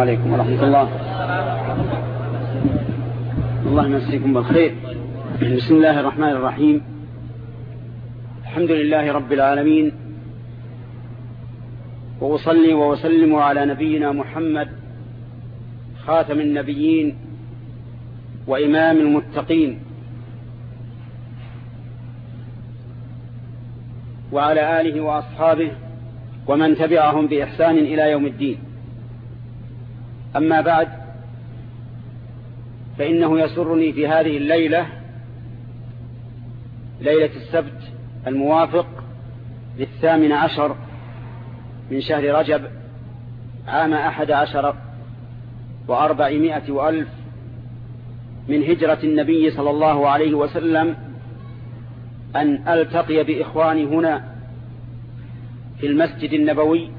عليكم ورحمة الله. الله يمسيكم بالخير. بسم الله الرحمن الرحيم. الحمد لله رب العالمين. وأصلي وأسلم على نبينا محمد خاتم النبيين وإمام المتقين. وعلى آله وأصحابه ومن تبعهم بإحسان إلى يوم الدين. أما بعد فإنه يسرني في هذه الليلة ليلة السبت الموافق للثامن عشر من شهر رجب عام أحد عشر وأربعمائة وألف من هجرة النبي صلى الله عليه وسلم أن ألتقي بإخواني هنا في المسجد النبوي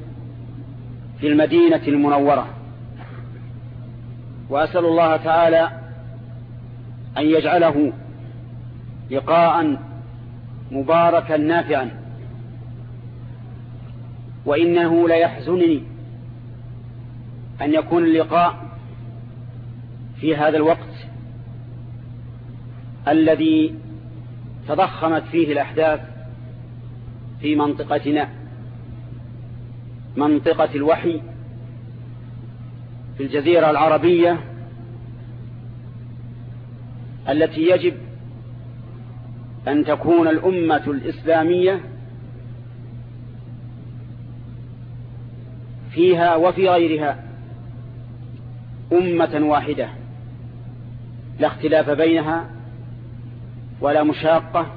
في المدينة المنورة. وأسأل الله تعالى أن يجعله لقاء مباركا نافعا. وإنه ليحزنني أن يكون اللقاء في هذا الوقت الذي تضخمت فيه الأحداث في منطقتنا منطقة الوحي في الجزيرة العربية التي يجب أن تكون الأمة الإسلامية فيها وفي غيرها أمة واحدة. لا اختلاف بينها ولا مشاقة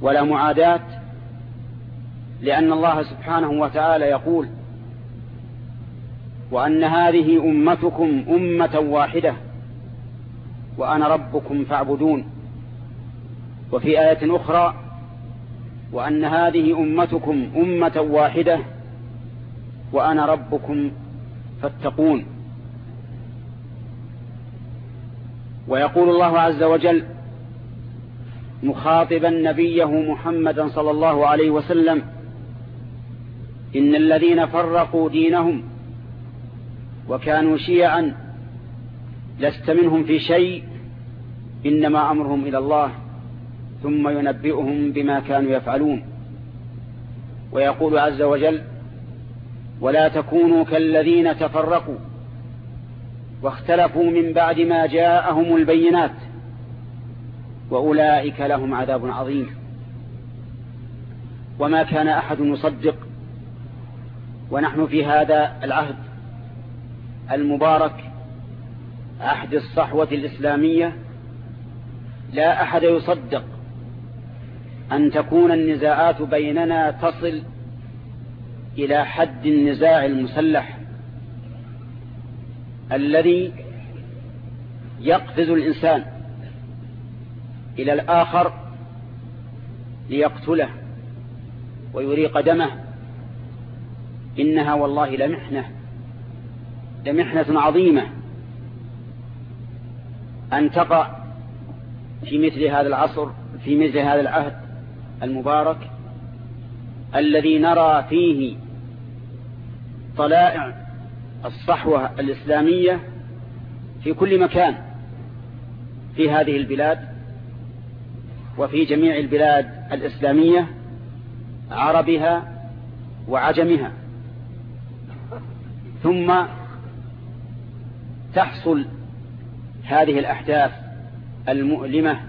ولا معاداة لأن الله سبحانه وتعالى يقول وأن هذه أمتكم أمة واحدة وأنا ربكم فاعبدون. وفي آية أخرى وأن هذه أمتكم أمة واحدة وأنا ربكم فاتقون. ويقول الله عز وجل مخاطبا نبيه محمدا صلى الله عليه وسلم إن الذين فرقوا دينهم وكانوا شيعا لست منهم في شيء إنما أمرهم إلى الله ثم ينبئهم بما كانوا يفعلون. ويقول عز وجل ولا تكونوا كالذين تفرقوا واختلفوا من بعد ما جاءهم البينات وأولئك لهم عذاب عظيم. وما كان أحد يصدق ونحن في هذا العهد المبارك عهد الصحوة الإسلامية لا أحد يصدق أن تكون النزاعات بيننا تصل إلى حد النزاع المسلح الذي يقفز الإنسان إلى الآخر ليقتله ويريق دمه. إنها والله لمحنة. لمحنة عظيمة أن تقع في مثل هذا العصر في مثل هذا العهد المبارك الذي نرى فيه طلائع الصحوة الإسلامية في كل مكان في هذه البلاد وفي جميع البلاد الإسلامية عربها وعجمها. ثم تحصل هذه الأحداث المؤلمة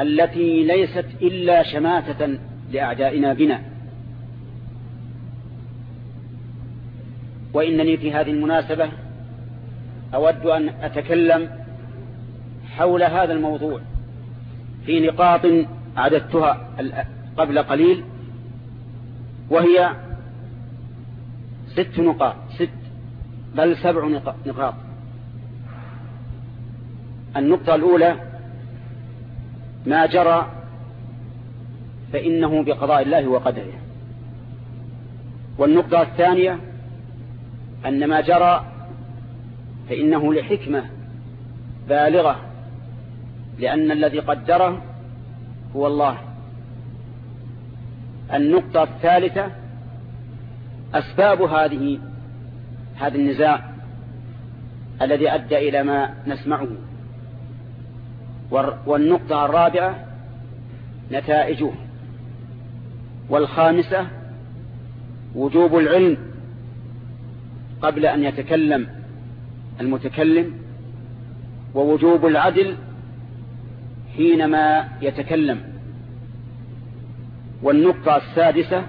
التي ليست إلا شماتة لأعدائنا بنا. وإنني في هذه المناسبة أود أن أتكلم حول هذا الموضوع في نقاط عددتها قبل قليل وهي ست نقاط. بل سبع نقاط. النقطة الأولى ما جرى فإنه بقضاء الله وقدره. والنقطة الثانية أن ما جرى فإنه لحكمة بالغة لأن الذي قدره هو الله. النقطة الثالثة أسباب هذه هذا النزاع الذي أدى إلى ما نسمعه. والنقطة الرابعة نتائجه. والخامسة وجوب العلم قبل أن يتكلم المتكلم. ووجوب العدل حينما يتكلم. والنقطة السادسة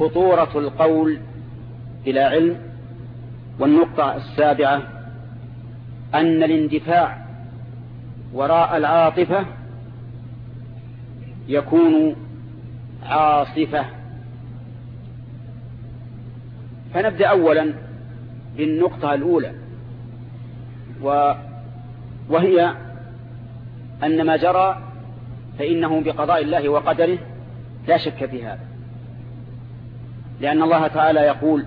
خطورة القول إلى علم والنقطة السابعة أن الاندفاع وراء العاطفة يكون عاصفة. فنبدأ أولا بالنقطة الأولى وهي أن ما جرى فإنه بقضاء الله وقدره لا شك في هذا لأن الله تعالى يقول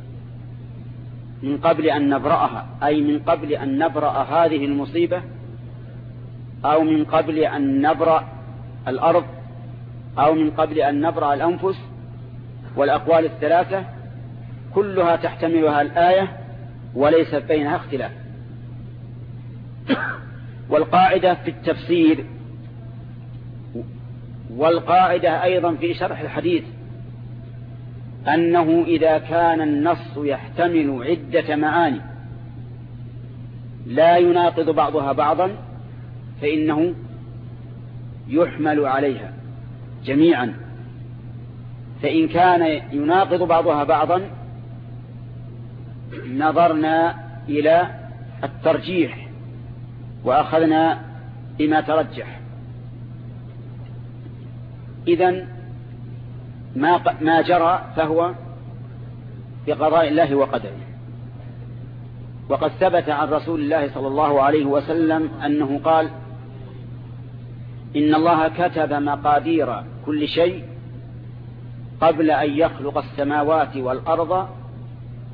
من قبل أن نبرأها أي من قبل أن نبرأ هذه المصيبة أو من قبل أن نبرأ الأرض أو من قبل أن نبرأ الأنفس والأقوال الثلاثة كلها تحتملها الآية وليس بينها اختلاف. والقاعدة في التفسير والقاعدة أيضا في شرح الحديث أنه إذا كان النص يحتمل عدة معاني. لا يناقض بعضها بعضا فإنه يحمل عليها جميعا. فإن كان يناقض بعضها بعضا نظرنا إلى الترجيح وأخذنا بما ترجح. إذا ما ما جرى فهو بقضاء الله وقدره. وقد ثبت عن رسول الله صلى الله عليه وسلم أنه قال إن الله كتب مقادير كل شيء قبل أن يخلق السماوات والأرض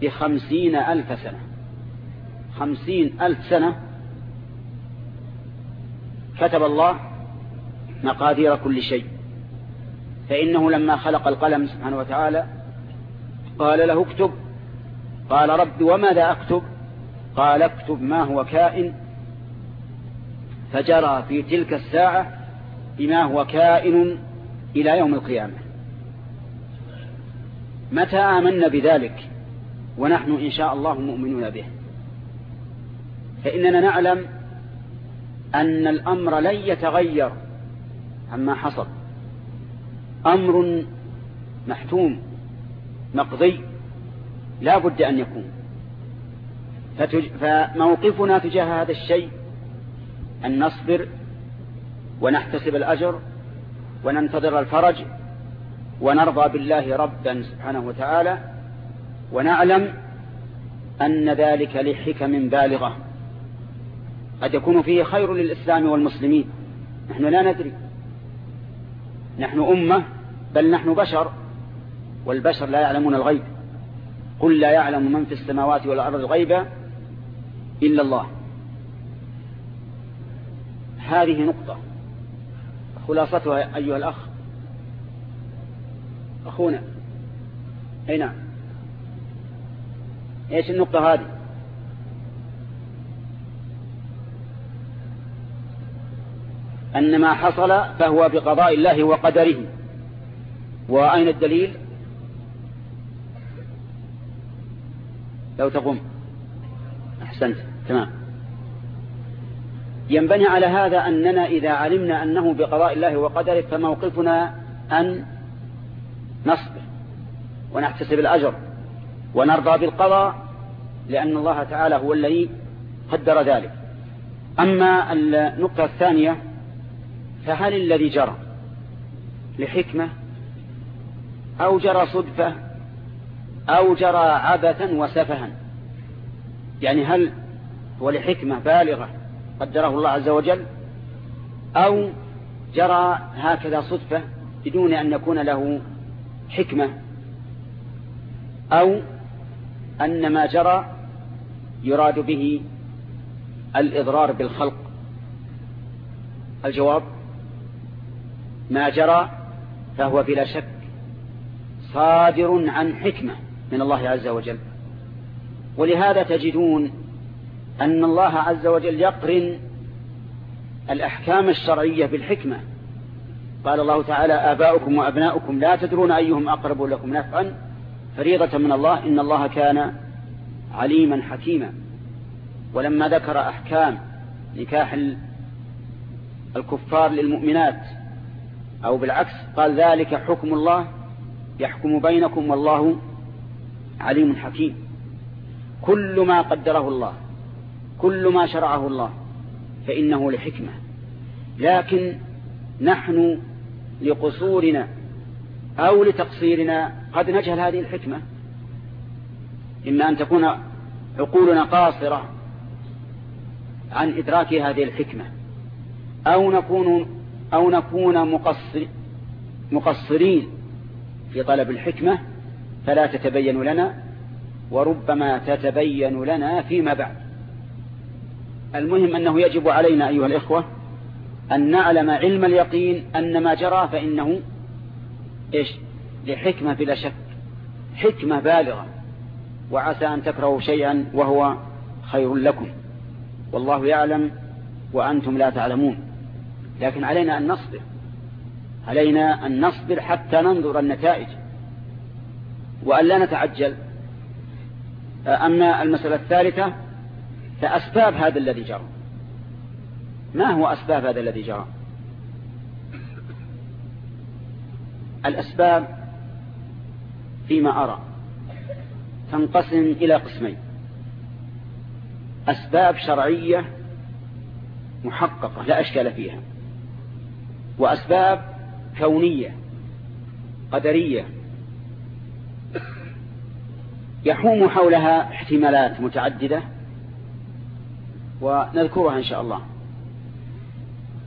بخمسين ألف سنة. خمسين ألف سنة كتب الله مقادير كل شيء. فإنه لما خلق القلم سبحانه وتعالى قال له اكتب. قال رب وماذا أكتب؟ قال اكتب ما هو كائن فجرى في تلك الساعة بما هو كائن إلى يوم القيامة. متى آمنا بذلك؟ ونحن إن شاء الله مؤمنون به. فإننا نعلم أن الأمر لن يتغير عما حصل. أمر محتوم مقضي لا بد أن يكون. فموقفنا تجاه هذا الشيء أن نصبر ونحتسب الأجر وننتظر الفرج ونرضى بالله ربا سبحانه وتعالى ونعلم أن ذلك لحكم بالغة. قد يكون فيه خير للإسلام والمسلمين. نحن لا ندري. نحن أمة بل نحن بشر والبشر لا يعلمون الغيب. قل لا يعلم من في السماوات والأرض الغيب إلا الله. هذه نقطة. خلاصتها أيها الأخ. أخونا. أي نعم. إيش النقطة هذه؟ أن ما حصل فهو بقضاء الله وقدره. وأين الدليل؟ لو تقوم. أحسنت. تمام. ينبني على هذا أننا إذا علمنا أنه بقضاء الله وقدره فموقفنا أن نصبر ونحتسب الأجر ونرضى بالقضاء لأن الله تعالى هو الذي قدر ذلك. أما النقطة الثانية فهل الذي جرى لحكمة أو جرى صدفة أو جرى عبثا وسفها؟ يعني هل ولحكمة بالغة قدره الله عز وجل أو جرى هكذا صدفة بدون أن يكون له حكمة أو أن ما جرى يراد به الإضرار بالخلق؟ الجواب ما جرى فهو بلا شك صادر عن حكمة من الله عز وجل. ولهذا تجدون أن الله عز وجل يقرن الأحكام الشرعية بالحكمة. قال الله تعالى آباؤكم وأبناؤكم لا تدرون أيهم أقرب لكم نفعا. فريضة من الله إن الله كان عليما حكيما. ولما ذكر أحكام نكاح الكفار للمؤمنات أو بالعكس قال ذلك حكم الله يحكم بينكم والله عليم حكيم. كل ما قدره الله كل ما شرعه الله فإنه لحكمة. لكن نحن لقصورنا أو لتقصيرنا قد نجهل هذه الحكمة. إما أن تكون عقولنا قاصرة عن إدراك هذه الحكمة أو نكون أو نكون مقصر مقصرين في طلب الحكمة فلا تتبين لنا وربما تتبين لنا فيما بعد. المهم أنه يجب علينا أيها الإخوة أن نعلم علم اليقين أن ما جرى فإنه إيش؟ لحكمة بلا شك حكمة بالغة وعسى أن تكرهوا شيئا وهو خير لكم. والله يعلم وأنتم لا تعلمون. لكن علينا أن نصبر. علينا أن نصبر حتى ننظر النتائج. وأن لا نتعجل. أما المسألة الثالثة فأسباب هذا الذي جرى. ما هو أسباب هذا الذي جرى؟ الأسباب فيما أرى. تنقسم إلى قسمين. أسباب شرعية محققة لا أشكال فيها. وأسباب كونية قدرية يحوم حولها احتمالات متعددة ونذكرها إن شاء الله.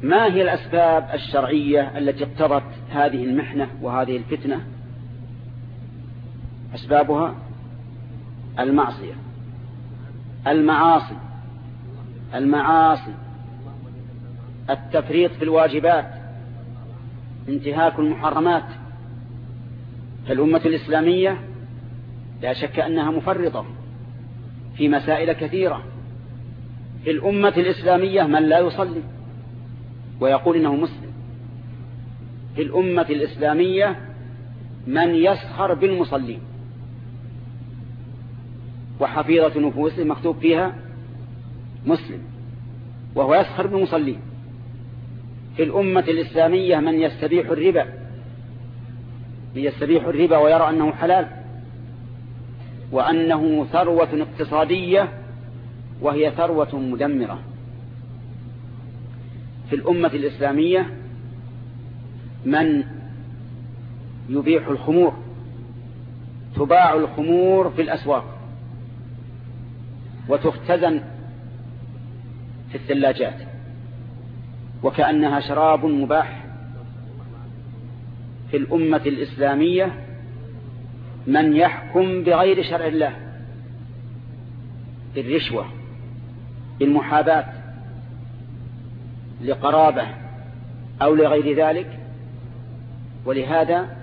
ما هي الأسباب الشرعية التي اقتضت هذه المحنة وهذه الفتنة؟ أسبابها المعصية المعاصي المعاصي التفريط في الواجبات انتهاك المحرمات. فالأمة الإسلامية لا شك أنها مفرطة في مسائل كثيرة. في الأمة الإسلامية من لا يصلي ويقول إنه مسلم. في الأمة الإسلامية من يسخر بالمصلين. وحفيظة نفوسه مكتوب فيها مسلم وهو يسخر بالمصلين. في الأمة الإسلامية من يستبيح الربا من يستبيح الربا ويرى أنه حلال وأنه ثروة اقتصادية وهي ثروة مدمرة. في الأمة الإسلامية من يبيح الخمور تباع الخمور في الأسواق وتختزن في الثلاجات. وكأنها شراب مباح في الأمة الإسلامية من يحكم بغير شرع الله بالرشوة بالمحاباة لقرابة أو لغير ذلك. ولهذا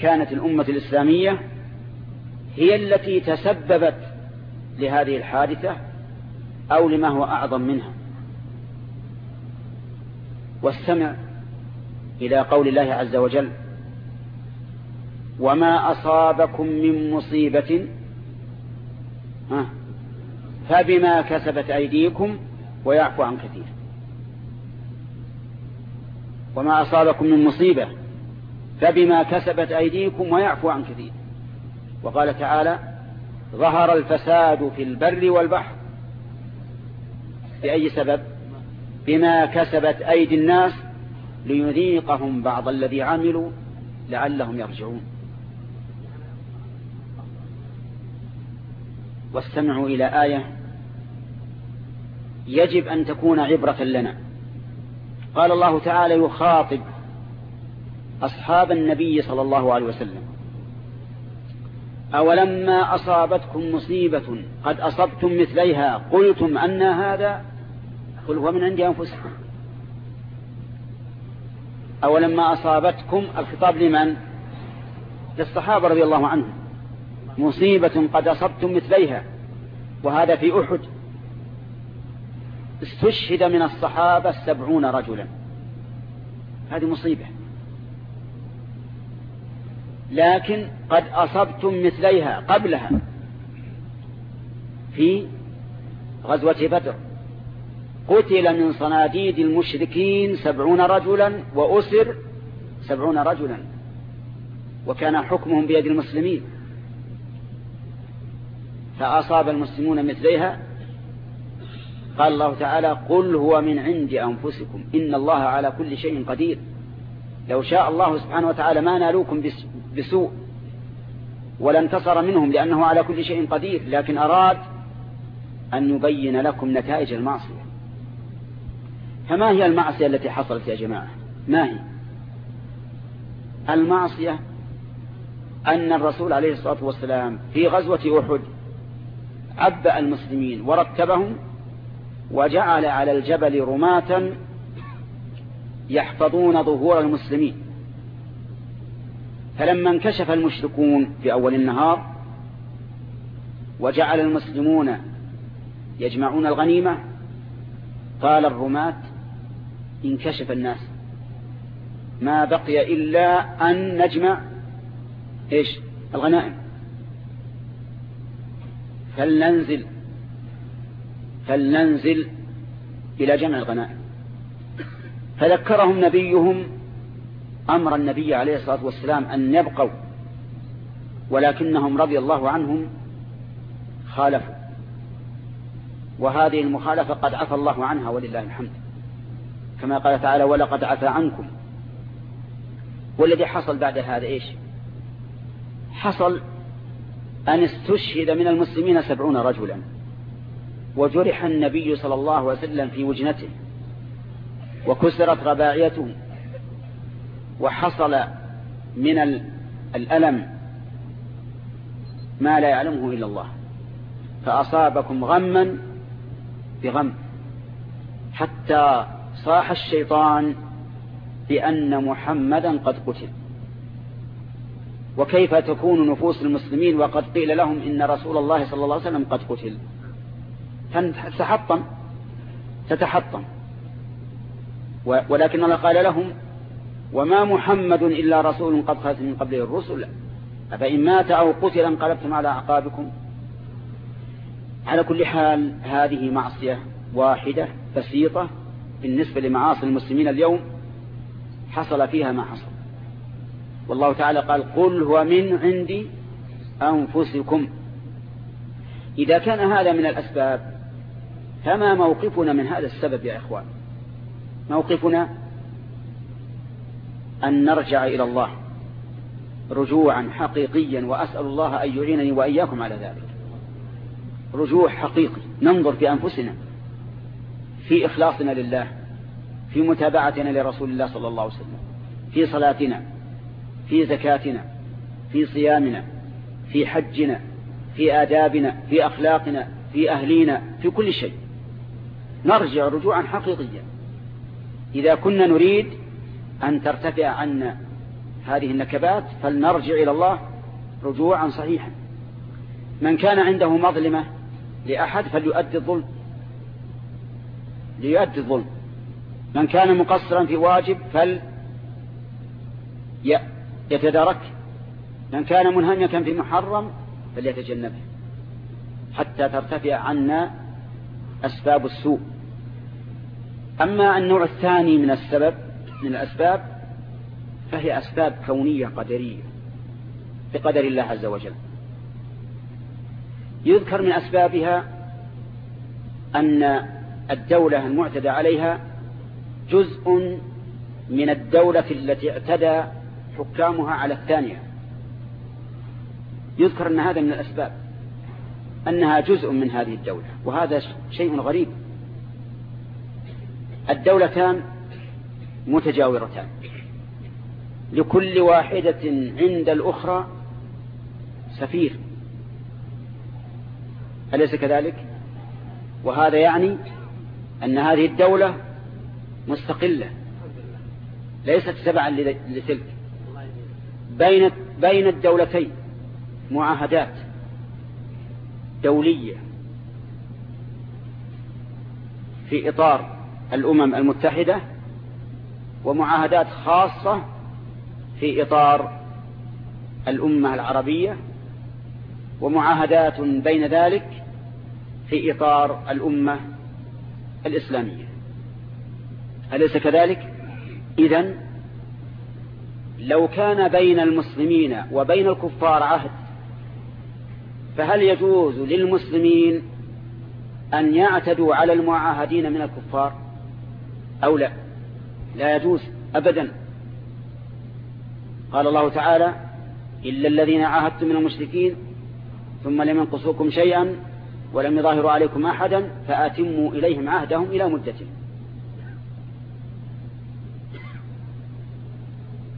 كانت الأمة الإسلامية هي التي تسببت لهذه الحادثة أو لما هو أعظم منها. واستمع إلى قول الله عز وجل وما أصابكم من مصيبة فبما كسبت أيديكم ويعفو عن كثير. وما أصابكم من مصيبة فبما كسبت أيديكم ويعفو عن كثير. وقال تعالى ظهر الفساد في البر والبحر. بأي سبب؟ بما كسبت أيدي الناس ليذيقهم بعض الذي عملوا لعلهم يرجعون. واستمعوا إلى آية. يجب أن تكون عبرة لنا. قال الله تعالى يخاطب أصحاب النبي صلى الله عليه وسلم. أولما أصابتكم مصيبة قد أصبتم مثليها قلتم أن هذا قل هو من عند أنفسكم. أولما أصابتكم الخطاب لمن؟ للصحابة رضي الله عنهم. مصيبة قد أصبتم مثليها وهذا في أحد. استشهد من الصحابة سبعون رجلا. هذه مصيبة. لكن قد أصبتم مثليها قبلها في غزوة بدر. قتل من صناديد المشركين سبعون رجلا وأسر سبعون رجلا. وكان حكمهم بيد المسلمين. فأصاب المسلمون مثليها. قال الله تعالى قل هو من عند أنفسكم. إن الله على كل شيء قدير. لو شاء الله سبحانه وتعالى ما نالوكم بسوء. ولا انتصر منهم لأنه على كل شيء قدير. لكن أراد أن يبين لكم نتائج المعصية. فما هي المعصية التي حصلت يا جماعة؟ ما هي؟ المعصية أن الرسول عليه الصلاة والسلام في غزوة أحد عبأ المسلمين ورتبهم وجعل على الجبل رماة يحفظون ظهور المسلمين. فلما انكشف المشركون في أول النهار وجعل المسلمون يجمعون الغنيمة قال الرماة انكشف الناس. ما بقي إلا أن نجمع إيش؟ الغنائم. فلننزل فلننزل إلى جمع الغنائم. فذكرهم نبيهم أمر النبي عليه الصلاة والسلام أن يبقوا ولكنهم رضي الله عنهم خالفوا. وهذه المخالفة قد عفى الله عنها ولله الحمد. كما قال تعالى ولقد عفى عنكم. والذي حصل بعد هذا إيش؟ حصل أن استشهد من المسلمين سبعون رجلا وجرح النبي صلى الله عليه وسلم في وجنته وكسرت رباعيته وحصل من الألم ما لا يعلمه إلا الله فأصابكم غما بغم حتى صاح الشيطان بأن محمدا قد قتل. وكيف تكون نفوس المسلمين وقد قيل لهم إن رسول الله صلى الله عليه وسلم قد قتل؟ تتحطم. تتحطم. ولكن الله قال لهم وما محمد إلا رسول قد خلت من قبله الرسل. أفإن مات أو قتل انقلبتم على أعقابكم؟ على كل حال هذه معصية واحدة بسيطة بالنسبة لمعاصي المسلمين اليوم حصل فيها ما حصل. والله تعالى قال قل هو من عند أنفسكم. إذا كان هذا من الأسباب فما موقفنا من هذا السبب يا إخوان؟ موقفنا أن نرجع إلى الله رجوعا حقيقيا وأسأل الله أن يعينني وإياكم على ذلك. رجوع حقيقي ننظر في أنفسنا. في إخلاصنا لله في متابعتنا لرسول الله صلى الله عليه وسلم في صلاتنا في زكاتنا في صيامنا في حجنا في آدابنا في أخلاقنا في أهلينا في كل شيء. نرجع رجوعا حقيقيا. إذا كنا نريد أن ترتفع عنا هذه النكبات فلنرجع إلى الله رجوعا صحيحا. من كان عنده مظلمة لأحد فليؤدي الظلم. ليؤدي الظلم. من كان مقصرا في واجب فل يتدارك. من كان منهمكا في محرم فليتجنبه. حتى ترتفع عنا أسباب السوء. أما النوع الثاني من السبب من الأسباب فهي أسباب كونية قدرية بقدر الله عز وجل. يذكر من أسبابها أن الدولة المعتدى عليها جزء من الدولة التي اعتدى حكامها على الثانية. يذكر أن هذا من الأسباب أنها جزء من هذه الدولة وهذا شيء غريب. الدولتان متجاورتان. لكل واحدة عند الأخرى سفير. أليس كذلك؟ وهذا يعني أن هذه الدولة مستقلة ليست تبعا لتلك. بين بين الدولتين معاهدات دولية في إطار الأمم المتحدة ومعاهدات خاصة في إطار الأمة العربية ومعاهدات بين ذلك في إطار الأمة الإسلامية. أليس كذلك؟ إذن لو كان بين المسلمين وبين الكفار عهد فهل يجوز للمسلمين أن يعتدوا على المعاهدين من الكفار أو لا؟ لا يجوز أبدا. قال الله تعالى إلا الذين عاهدتم من المشركين ثم لم ينقصوكم شيئا ولم يظاهروا عليكم أحدا فآتموا إليهم عهدهم إلى مدتهم.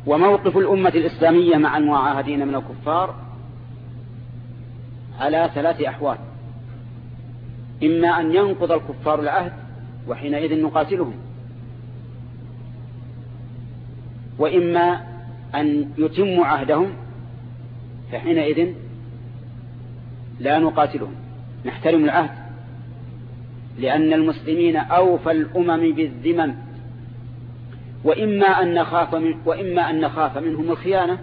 وموقف الأمة الإسلامية مع المعاهدين من الكفار على ثلاث أحوال. إما أن ينقض الكفار العهد وحينئذ نقاتلهم. وإما أن يتموا عهدهم فحينئذ لا نقاتلهم. نحترم العهد. لأن المسلمين أوفى الأمم بالذمم. وإما أن نخاف من وإما أن نخاف منهم الخيانة.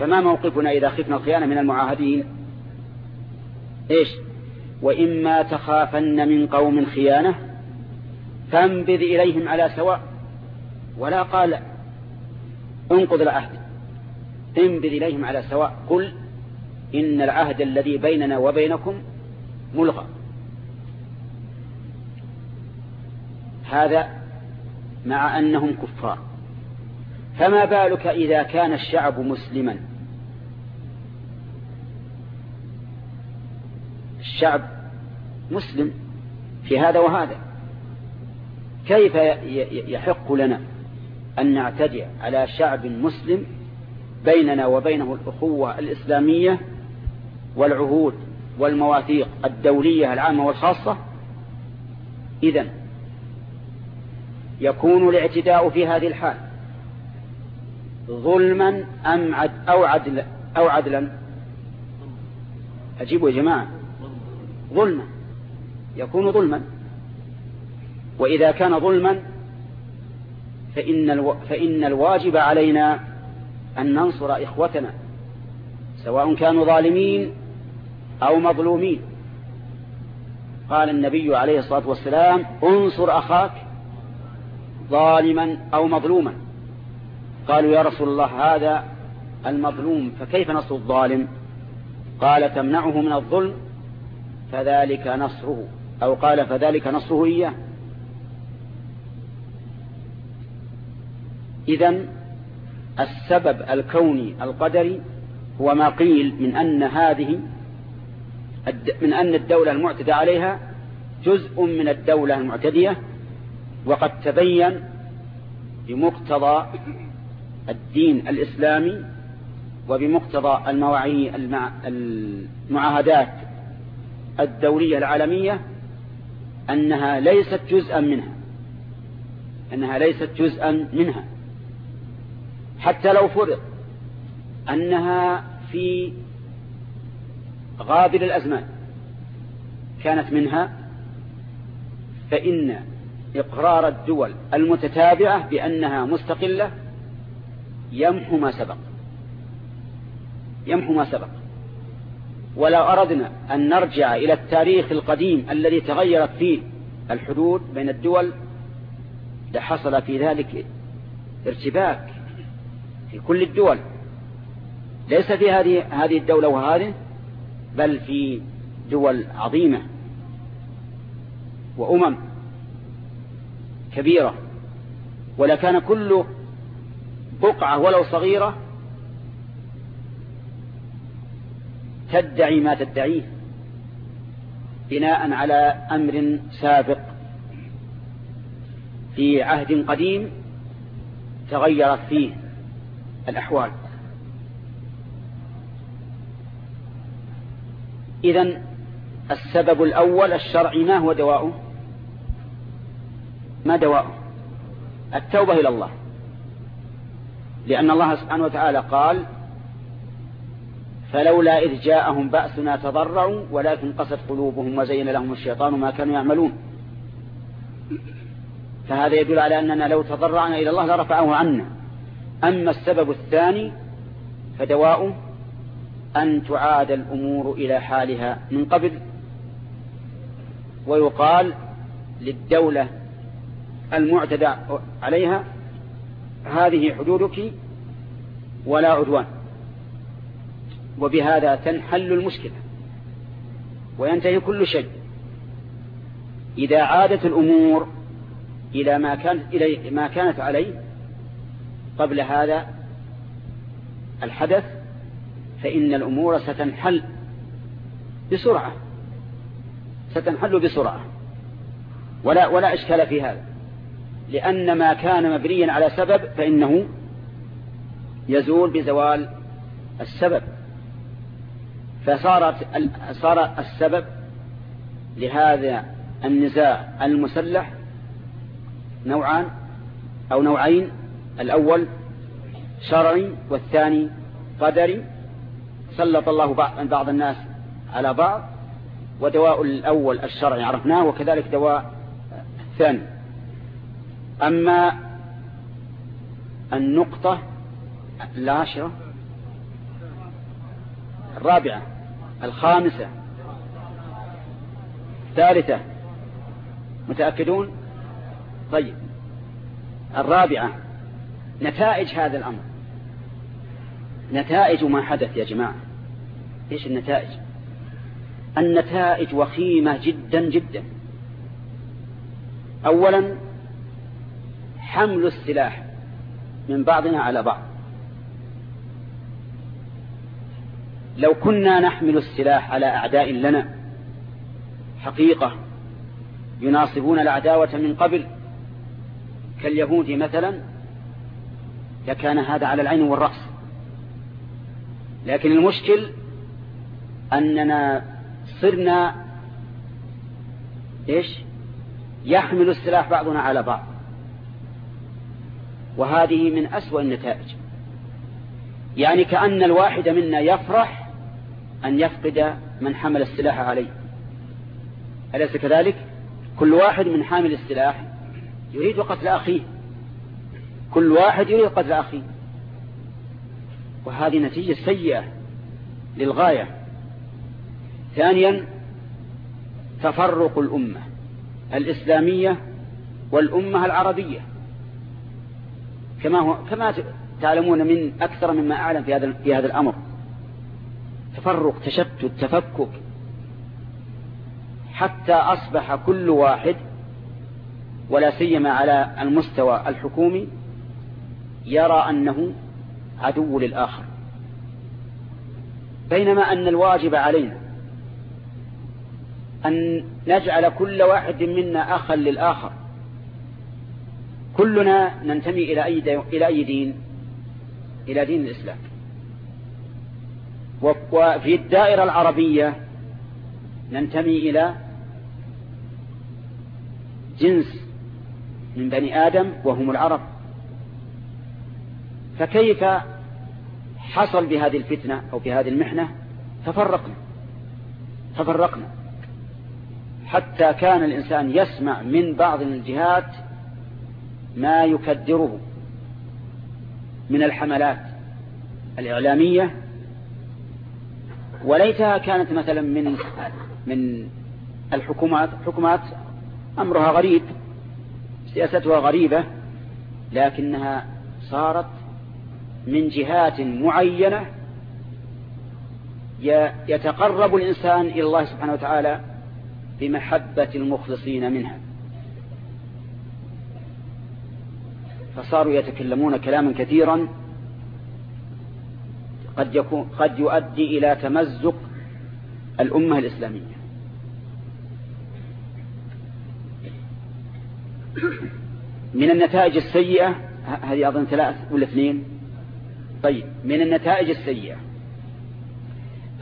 فما موقفنا إذا خفنا الخيانة من المعاهدين؟ إيش؟ وإما تخافن من قوم خيانة فانبذ إليهم على سواء. ولا قال انقض العهد انبذ إليهم على سواء. قل إن العهد الذي بيننا وبينكم ملغى. هذا مع أنهم كفار. فما بالك إذا كان الشعب مسلما؟ الشعب مسلم في هذا وهذا. كيف يحق لنا أن نعتدي على شعب مسلم بيننا وبينه الأخوة الإسلامية والعهود والمواثيق الدولية العامة والخاصة إذن يكون الاعتداء في هذه الحال ظلما أم عد أو عدلا أو عدلا؟ أجيبوا يا جماعة. ظلما. يكون ظلما. وإذا كان ظلما فإن, ألو... فإن الواجب علينا أن ننصر إخوتنا سواء كانوا ظالمين أو مظلومين. قال النبي عليه الصلاة والسلام انصر أخاك ظالما أو مظلوما. قالوا يا رسول الله هذا المظلوم فكيف نصر الظالم؟ قال تمنعه من الظلم فذلك نصره. أو قال فذلك نصره إياه. إذن السبب الكوني القدري هو ما قيل من أن هذه من أن الدولة المعتدى عليها جزء من الدولة المعتدية وقد تبين بمقتضى الدين الإسلامي وبمقتضى المعاهدات الدولية العالمية أنها ليست جزءا منها. أنها ليست جزءا منها. حتى لو فرض أنها في غابر الأزمان. كانت منها. فإن إقرار الدول المتتابعة بأنها مستقلة يمحو ما سبق. يمحو ما سبق. ولو أردنا أن نرجع إلى التاريخ القديم الذي تغيرت فيه الحدود بين الدول. لحصل في ذلك ارتباك في كل الدول. ليس في هذه هذه الدولة وهذه بل في دول عظيمة وأمم كبيرة. ولكان كل بقعة ولو صغيرة تدعي ما تدعيه بناء على أمر سابق. في عهد قديم تغيرت فيه الأحوال. إذن السبب الأول الشرعي ما هو دواؤه ما دواؤه التوبة إلى الله. لأن الله سبحانه وتعالى قال فلولا إذ جاءهم بأسنا تضرعوا ولكن قست قلوبهم وزين لهم الشيطان ما كانوا يعملون. فهذا يدل على أننا لو تضرعنا إلى الله لرفعه عنا. أما السبب الثاني فدواؤه أن تعاد الأمور إلى حالها من قبل. ويقال للدولة المعتدى عليها هذه حدودك ولا عدوان. وبهذا تنحل المشكلة. وينتهي كل شيء. إذا عادت الأمور إلى ما كانت, إلي ما كانت عليه قبل هذا الحدث فإن الأمور ستنحل بسرعة. ستنحل بسرعة. ولا, ولا إشكال في هذا. لأن ما كان مبنيا على سبب فإنه يزول بزوال السبب. فصارت صار السبب لهذا النزاع المسلح نوعان أو نوعين. الأول شرعي والثاني قدري. سلط الله بعض الناس على بعض ودواء الأول الشرعي عرفناه وكذلك دواء الثاني. أما النقطة العاشرة الرابعة الخامسة الثالثة متأكدون؟ طيب. الرابعة نتائج هذا الأمر. نتائج ما حدث يا جماعة. إيش النتائج؟ النتائج وخيمة جدا جدا. أولا حمل السلاح من بعضنا على بعض. لو كنا نحمل السلاح على أعداء لنا حقيقة يناصبون العداوة من قبل. كاليهود مثلا لكان هذا على العين والرأس. لكن المشكل أننا صرنا إيش؟ يحمل السلاح بعضنا على بعض. وهذه من أسوأ النتائج. يعني كأن الواحد منا يفرح أن يفقد من حمل السلاح عليه. أليس كذلك؟ كل واحد من حامل السلاح يريد قتل أخيه. كل واحد يريد قتل أخيه. وهذه نتيجة سيئة للغاية. ثانيا تفرق الأمة الإسلامية والأمة العربية. كما هو كما تعلمون من أكثر مما أعلم في هذا في هذا الأمر تفرق تشتت تفكك. حتى أصبح كل واحد ولا سيما على المستوى الحكومي يرى أنه عدو للآخر. بينما أن الواجب علينا أن نجعل كل واحد منا أخا للآخر. كلنا ننتمي إلى أي, إلى أي دين؟ إلى دين الإسلام. وفي الدائرة العربية ننتمي إلى جنس من بني آدم وهم العرب. فكيف حصل بهذه الفتنة أو بهذه المحنة؟ تفرقنا. تفرقنا. حتى كان الإنسان يسمع من بعض الجهات ما يكدره من الحملات الإعلامية وليتها كانت مثلا من من الحكومات حكومات أمرها غريب سياستها غريبة لكنها صارت من جهات معينة يتقرب الإنسان إلى الله سبحانه وتعالى بمحبة المخلصين منها. فصاروا يتكلمون كلاما كثيرا. قد, يكون قد يؤدي إلى تمزق الأمة الإسلامية. من النتائج السيئة هذه أظن ثلاث ولا اثنين؟ طيب من النتائج السيئة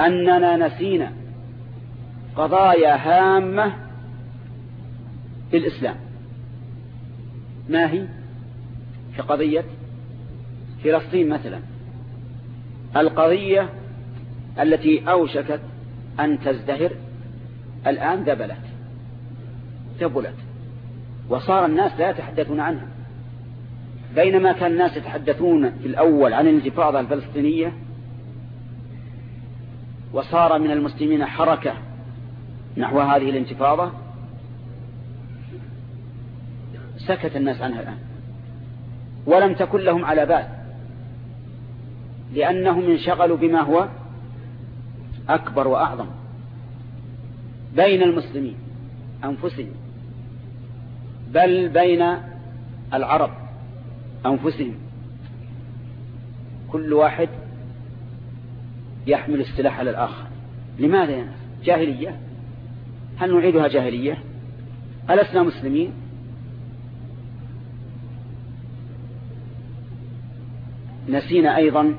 أننا نسينا قضايا هامة في الإسلام. ما هي؟ كقضية فلسطين مثلا. القضية التي أوشكت أن تزدهر الآن ذبلت ذبلت. وصار الناس لا يتحدثون عنها. بينما كان الناس يتحدثون في الأول عن الانتفاضة الفلسطينية وصار من المسلمين حركة نحو هذه الانتفاضة. سكت الناس عنها الآن. ولم تكن لهم على بال لأنهم انشغلوا بما هو أكبر وأعظم. بين المسلمين أنفسهم. بل بين العرب أنفسهم. كل واحد يحمل السلاح على الآخر. لماذا يا ناس؟ جاهلية؟ هل نعيدها جاهلية؟ ألسنا مسلمين؟ نسينا أيضا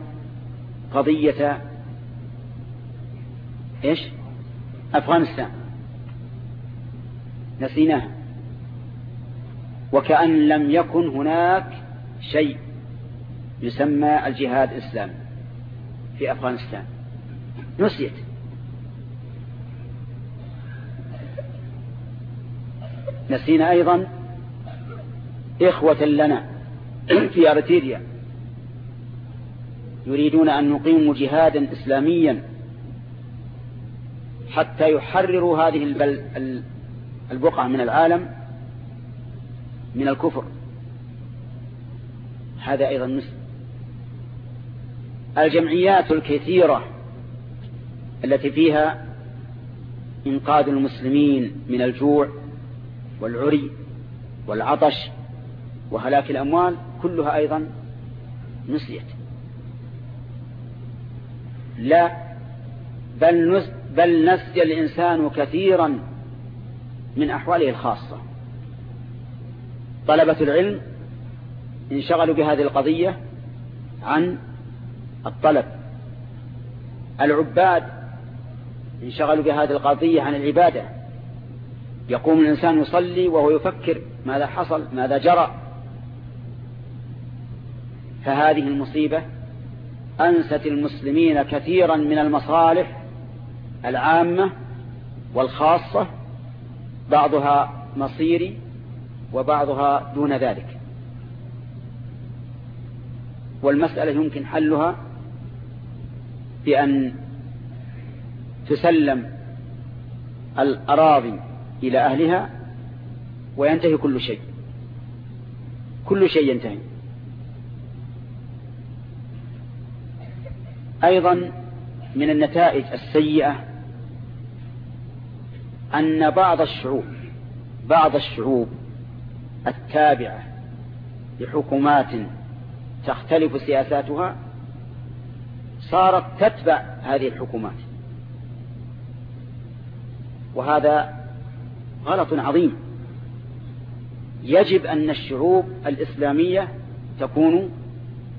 قضية إيش؟ أفغانستان. نسيناها. وكأن لم يكن هناك شيء يسمى الجهاد الإسلامي في أفغانستان. نسيت. نسينا أيضا إخوة لنا في أرتيريا. يريدون أن نقيموا جهادا إسلاميا حتى يحرروا هذه البقعة من العالم من الكفر. هذا أيضا مثل. الجمعيات الكثيرة التي فيها إنقاذ المسلمين من الجوع والعري والعطش وهلاك الأموال كلها أيضا نسيت. لا بل, نس بل نسي الإنسان كثيرا من أحواله الخاصة. طلبة العلم انشغلوا بهذه القضية عن الطلب. العباد انشغلوا بهذه القضية عن العبادة. يقوم الإنسان يصلي وهو يفكر ماذا حصل ماذا جرى. فهذه المصيبة أنست المسلمين كثيرا من المصالح العامة والخاصة بعضها مصيري وبعضها دون ذلك. والمسألة يمكن حلها بأن تسلم الأراضي إلى أهلها وينتهي كل شيء. كل شيء ينتهي. أيضا من النتائج السيئة أن بعض الشعوب بعض الشعوب التابعة لحكومات تختلف سياساتها صارت تتبع هذه الحكومات. وهذا غلط عظيم. يجب أن الشعوب الإسلامية تكون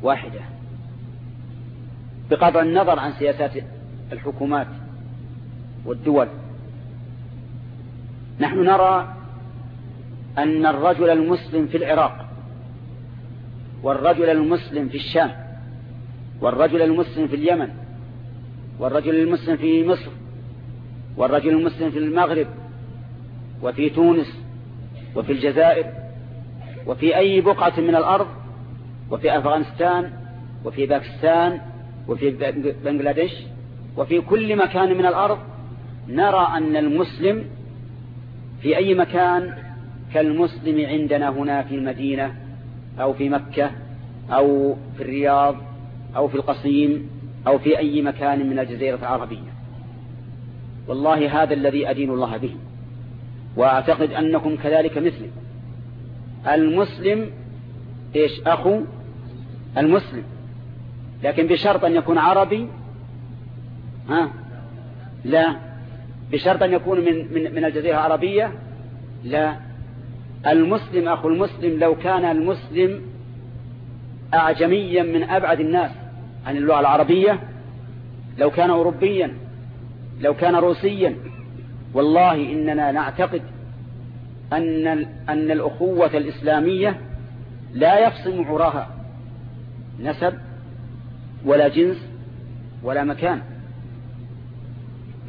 واحدة. بقطع النظر عن سياسات الحكومات والدول. نحن نرى أن الرجل المسلم في العراق والرجل المسلم في الشام والرجل المسلم في اليمن والرجل المسلم في مصر والرجل المسلم في المغرب وفي تونس وفي الجزائر وفي أي بقعة من الأرض وفي أفغانستان وفي باكستان وفي بنغلاديش وفي كل مكان من الأرض نرى أن المسلم في أي مكان كالمسلم عندنا هنا في المدينة أو في مكة أو في الرياض أو في القصيم أو في أي مكان من الجزيرة العربية. والله هذا الذي أدين الله به. وأعتقد أنكم كذلك مثلي. المسلم إيش؟ أخو المسلم. لكن بشرط أن يكون عربي ها؟ لا. بشرط أن يكون من, من, من الجزيرة العربية؟ لا. المسلم أخو المسلم لو كان المسلم أعجميا من أبعد الناس عن اللغة العربية لو كان أوروبيا لو كان روسيا والله إننا نعتقد أن أن الأخوة الإسلامية لا يفصم عراها نسب ولا جنس ولا مكان.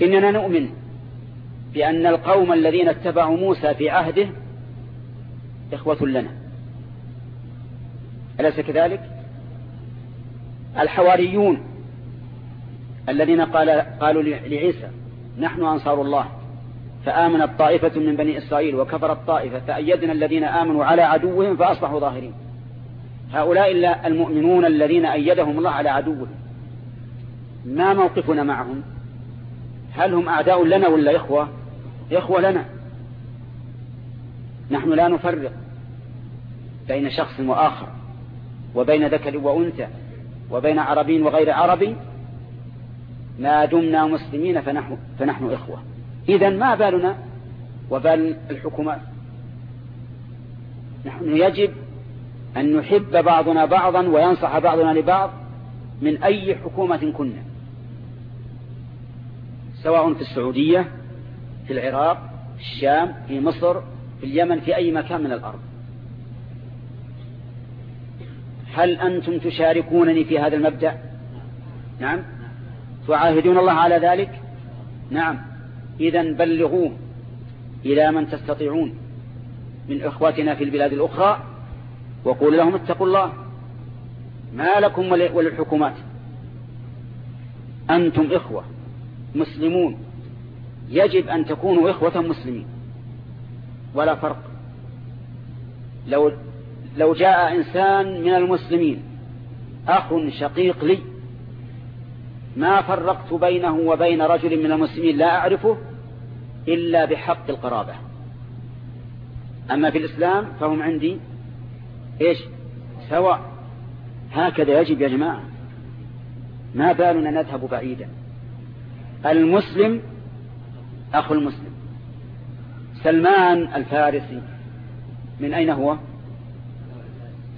إننا نؤمن بأن القوم الذين اتبعوا موسى في عهده إخوة لنا. أليس كذلك؟ الحواريون الذين قال قالوا لعيسى نحن أنصار الله. فآمنت طائفة من بني إسرائيل وكفرت طائفة فأيدنا الذين آمنوا على عدوهم فأصبحوا ظاهرين. هؤلاء المؤمنون الذين أيدهم الله على عدوهم. ما موقفنا معهم؟ هل هم أعداء لنا ولا إخوة؟ إخوة لنا. نحن لا نفرق بين شخص وآخر وبين ذكر وأنثى وبين عربي وغير عربي. ما دمنا مسلمين فنحن, فنحن إخوة. إذا ما بالنا؟ وبال الحكومات. نحن يجب أن نحب بعضنا بعضا وينصح بعضنا لبعض من أي حكومة كنا. سواء في السعودية في العراق في الشام في مصر في اليمن في أي مكان من الأرض. هل أنتم تشاركونني في هذا المبدأ؟ نعم. تعاهدون الله على ذلك؟ نعم. إذا بلغوه إلى من تستطيعون من إخواتنا في البلاد الأخرى وقول لهم اتقوا الله ما لكم وللحكومات. أنتم إخوة مسلمون. يجب أن تكونوا إخوة مسلمين. ولا فرق. لو لو جاء إنسان من المسلمين أخ شقيق لي ما فرقت بينه وبين رجل من المسلمين لا أعرفه إلا بحق القرابة. أما في الإسلام فهم عندي إيش؟ سواء هكذا يجب يا جماعة. ما بالنا نذهب بعيدا. المسلم أخو المسلم. سلمان الفارسي من أين هو؟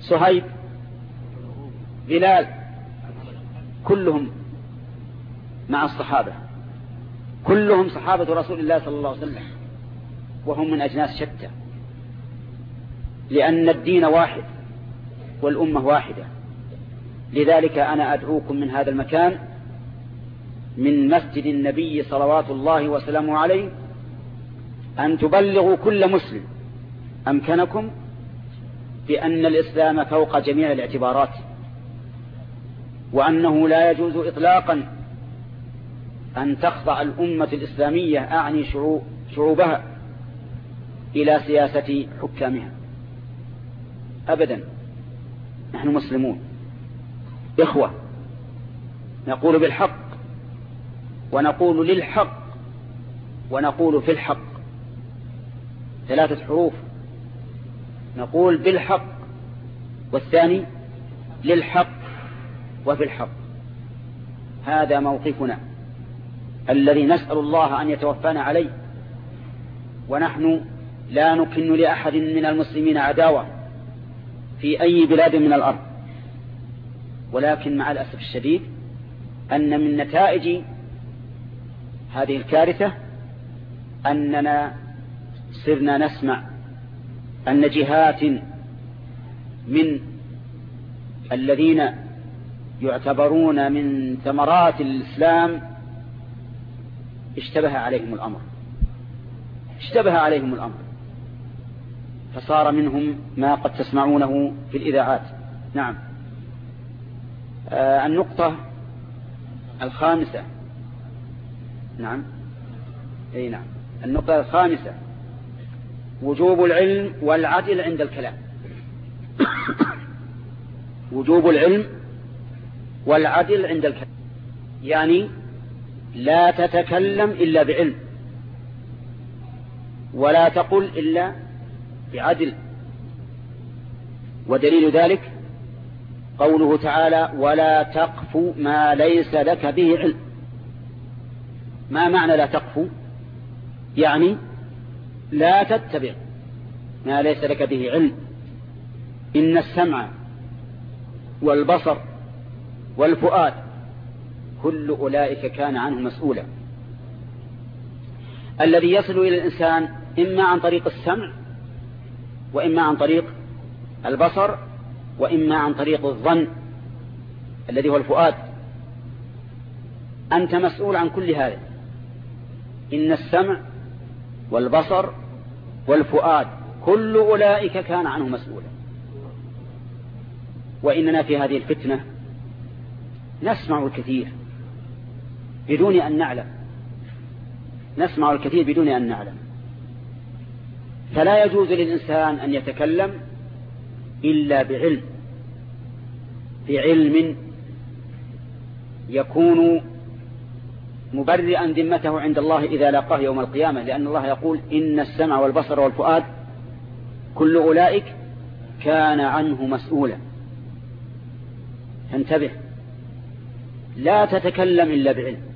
صهيب. بلال. كلهم مع الصحابة. كلهم صحابة رسول الله صلى الله عليه وسلم. وهم من أجناس شتى. لأن الدين واحد والأمة واحدة. لذلك أنا أدعوكم من هذا المكان من مسجد النبي صلوات الله وسلامه عليه أن تبلغوا كل مسلم أمكنكم بأن الإسلام فوق جميع الاعتبارات وأنه لا يجوز إطلاقا أن تخضع الأمة الإسلامية أعني شعوبها إلى سياسة حكامها. أبدا. نحن مسلمون. إخوة نقول بالحق ونقول للحق ونقول في الحق. ثلاثة حروف. نقول بالحق والثاني للحق وفي الحق. هذا موقفنا. الذي نسأل الله أن يتوفانا عليه. ونحن لا نكن لأحد من المسلمين عداوة في أي بلاد من الأرض. ولكن مع الأسف الشديد أن من نتائج هذه الكارثة أننا صرنا نسمع أن جهات من الذين يعتبرون من ثمرات الإسلام اشتبه عليهم الأمر. اشتبه عليهم الأمر. فصار منهم ما قد تسمعونه في الإذاعات. نعم. آه النقطة الخامسة. نعم. أي نعم. النقطة الخامسة. وجوب العلم والعدل عند الكلام. وجوب العلم والعدل عند الكلام. يعني لا تتكلم إلا بعلم ولا تقل إلا بعدل. ودليل ذلك قوله تعالى ولا تقف ما ليس لك به علم. ما معنى لا تقف؟ يعني لا تتبع ما ليس لك به علم. إن السمع والبصر والفؤاد كل أولئك كان عنه مسؤولا. الذي يصل إلى الإنسان إما عن طريق السمع وإما عن طريق البصر وإما عن طريق الظن الذي هو الفؤاد. أنت مسؤول عن كل هذا. إن السمع والبصر والفؤاد كل أولئك كان عنه مسؤولا. وإننا في هذه الفتنة نسمع الكثير. بدون أن نعلم. نسمع الكثير بدون أن نعلم. فلا يجوز للإنسان أن يتكلم إلا بعلم. بعلم يكون مبرئا ذمته عند الله إذا لاقاه يوم القيامة لأن الله يقول إن السمع والبصر والفؤاد كل أولئك كان عنه مسؤولا. فانتبه. لا تتكلم إلا بعلم.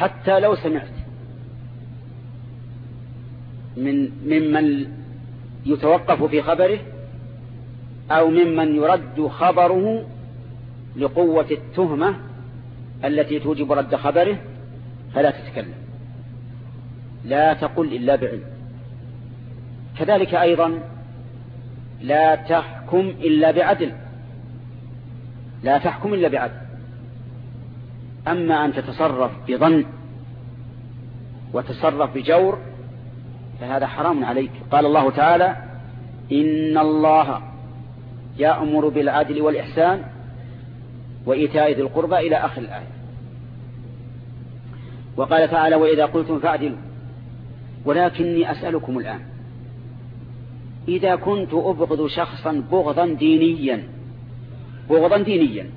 حتى لو سمعت من ممن يتوقف في خبره أو ممن يرد خبره لقوة التهمة التي توجب رد خبره فلا تتكلم. لا تقل إلا بعلم. كذلك أيضا لا تحكم إلا بعدل. لا تحكم إلا بعدل. أما أن تتصرف بظن وتصرف بجور فهذا حرام عليك. قال الله تعالى إن الله يأمر بالعدل والإحسان وإيتاء ذي القربى إلى آخر الآية. وقال تعالى وإذا قلتم فاعدلوا. ولكني أسألكم الآن إذا كنت أبغض شخصا بغضا دينيا بغضا دينيا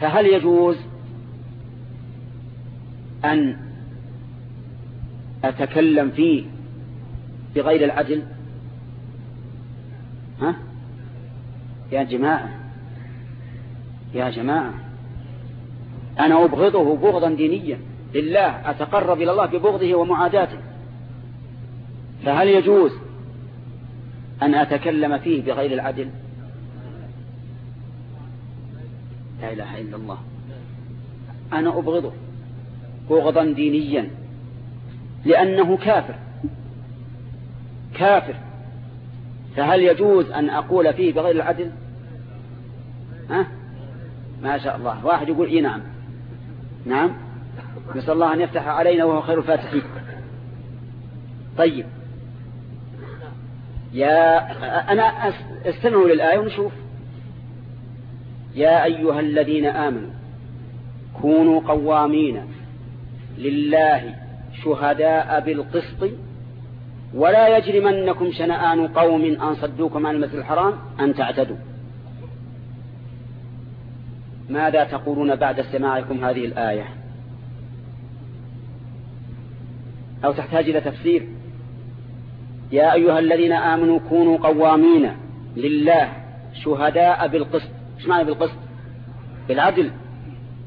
فهل يجوز أن أتكلم فيه بغير العدل؟ ها؟ يا جماعة يا جماعة أنا أبغضه بغضا دينيا لله أتقرب إلى الله ببغضه ومعاداته. فهل يجوز أن أتكلم فيه بغير العدل؟ لا إله إلا الله. أنا أبغضه. بغضا دينيا. لأنه كافر. كافر. فهل يجوز أن أقول فيه بغير العدل؟ ها؟ ما شاء الله. واحد يقول إيه نعم. نعم. نسأل الله أن يفتح علينا وهو خير الفاتحين. طيب. يا أنا استمعوا للآية ونشوف. يا أيها الذين آمنوا كونوا قوامين لله شهداء بالقسط ولا يجرمنكم شنآن قوم أن صدوكم عن المسجد الحرام أن تعتدوا. ماذا تقولون بعد سماعكم هذه الآية؟ أو تحتاج إلى تفسير؟ يا أيها الذين آمنوا كونوا قوامين لله شهداء بالقسط إيش معنى بالقسط بالعدل.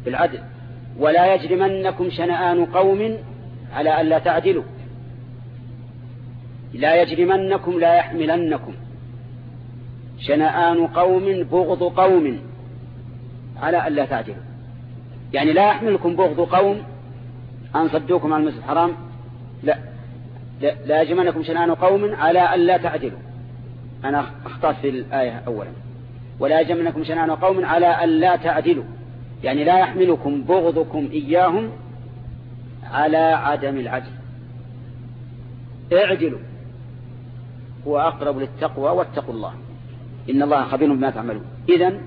بالعدل. ولا يجرمنكم شنآن قوم على ألا تعدلوا. لا يجرمنكم لا يحملنكم. شنآن قوم بغض قوم على ألا تعدلوا. يعني لا يحملكم بغض قوم أن صدوكم عن المسجد الحرام. لا. لا يجرمنكم شنآن قوم على ألا تعدلوا. أنا أخطأت في الآية أولا. ولا يجرمنكم شنآن قوم على ألا تعدلوا. يعني لا يحملكم بغضكم إياهم على عدم العدل. اعدلوا. هو أقرب للتقوى واتقوا الله. إن الله خبير بما تعملون. إذن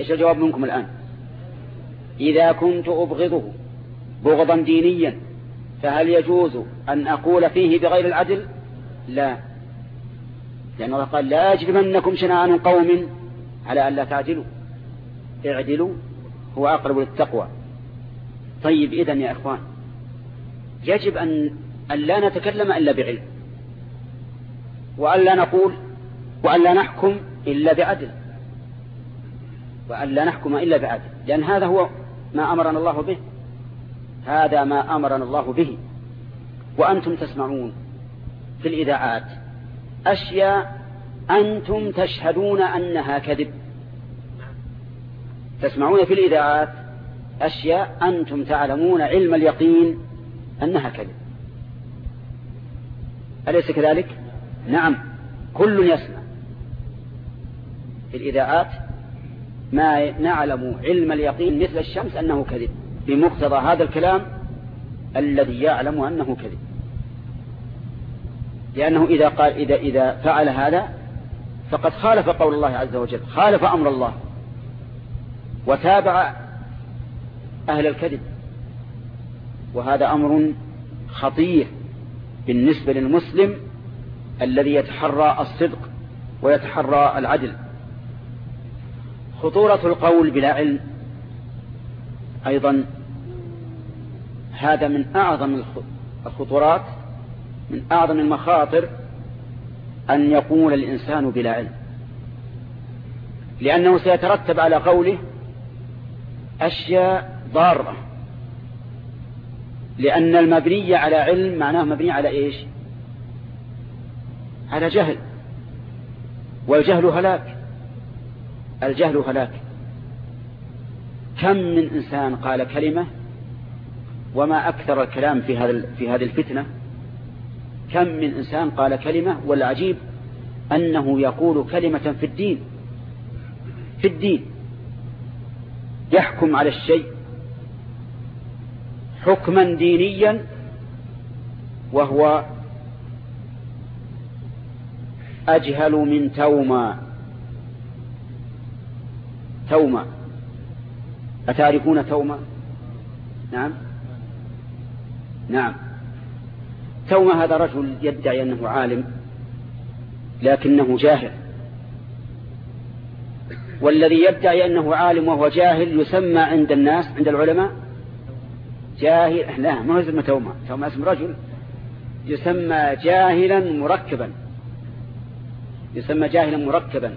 إيش الجواب منكم الآن؟ إذا كنت أبغضه بغضا دينيا فهل يجوز أن أقول فيه بغير العدل؟ لا. لأن الله قال لا يجرمنكم شنآن قوم على أن لا تعدلوا. اعدلوا هو أقرب للتقوى. طيب إذن يا إخوان يجب أن, أن لا نتكلم إلا بعلم وأن لا نقول وأن لا نحكم إلا بعدل وأن لا نحكم إلا بعدل لأن هذا هو ما أمرنا الله به. هذا ما أمرنا الله به. وأنتم تسمعون في الإذاعات أشياء أنتم تشهدون أنها كذب. تسمعون في الإذاعات أشياء أنتم تعلمون علم اليقين أنها كذب. أليس كذلك؟ نعم كل يسمع. في الإذاعات ما نعلم علم اليقين مثل الشمس أنه كذب. بمقتضى هذا الكلام الذي يعلم أنه كذب. لأنه إذا قال إذا إذا فعل هذا فقد خالف قول الله عز وجل خالف أمر الله وتابع أهل الكذب. وهذا أمر خطير بالنسبة للمسلم الذي يتحرى الصدق ويتحرى العدل. خطورة القول بلا علم أيضا هذا من أعظم الخطورات من أعظم المخاطر أن يقول الإنسان بلا علم. لأنه سيترتب على قوله أشياء ضارة. لأن المبني على علم معناه مبني على إيش؟ على جهل. والجهل هلاك. الجهل هلاك. كم من إنسان قال كلمة وما أكثر الكلام في هذا في هذه الفتنة كم من إنسان قال كلمة والعجيب أنه يقول كلمة في الدين في الدين يحكم على الشيء حكما دينيا وهو أجهل من توما. توما. أتعرفون توما؟ نعم. نعم. توما هذا رجل يدعي أنه عالم لكنه جاهل. والذي يدعي أنه عالم وهو جاهل يسمى عند الناس عند العلماء جاهل. لا ما هو اسم توما. توما اسم رجل يسمى جاهلا مركبا. يسمى جاهلا مركبا.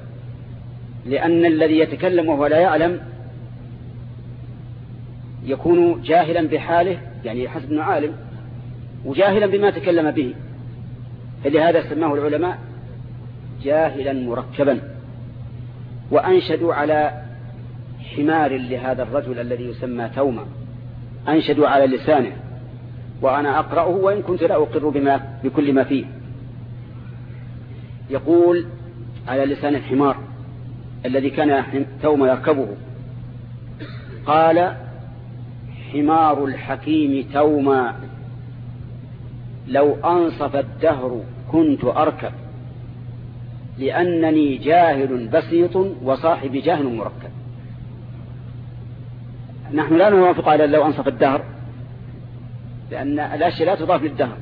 لأن الذي يتكلم وهو لا يعلم يكون جاهلا بحاله يعني حسب عالم. وجاهلا بما تكلم به. فلهذا سماه العلماء جاهلا مركبا. وأنشدوا على حمار لهذا الرجل الذي يسمى توما. أنشدوا على لسانه. وأنا أقرأه وإن كنت لا أقر بما بكل ما فيه. يقول على لسان الحمار الذي كان توما يركبه. قال حمار الحكيم توما لو أنصف الدهر كنت أركب لأنني جاهل بسيط وصاحب جاهل مركب. نحن لا نوافق على لو أنصف الدهر لأن الأشياء لا تضاف للدهر.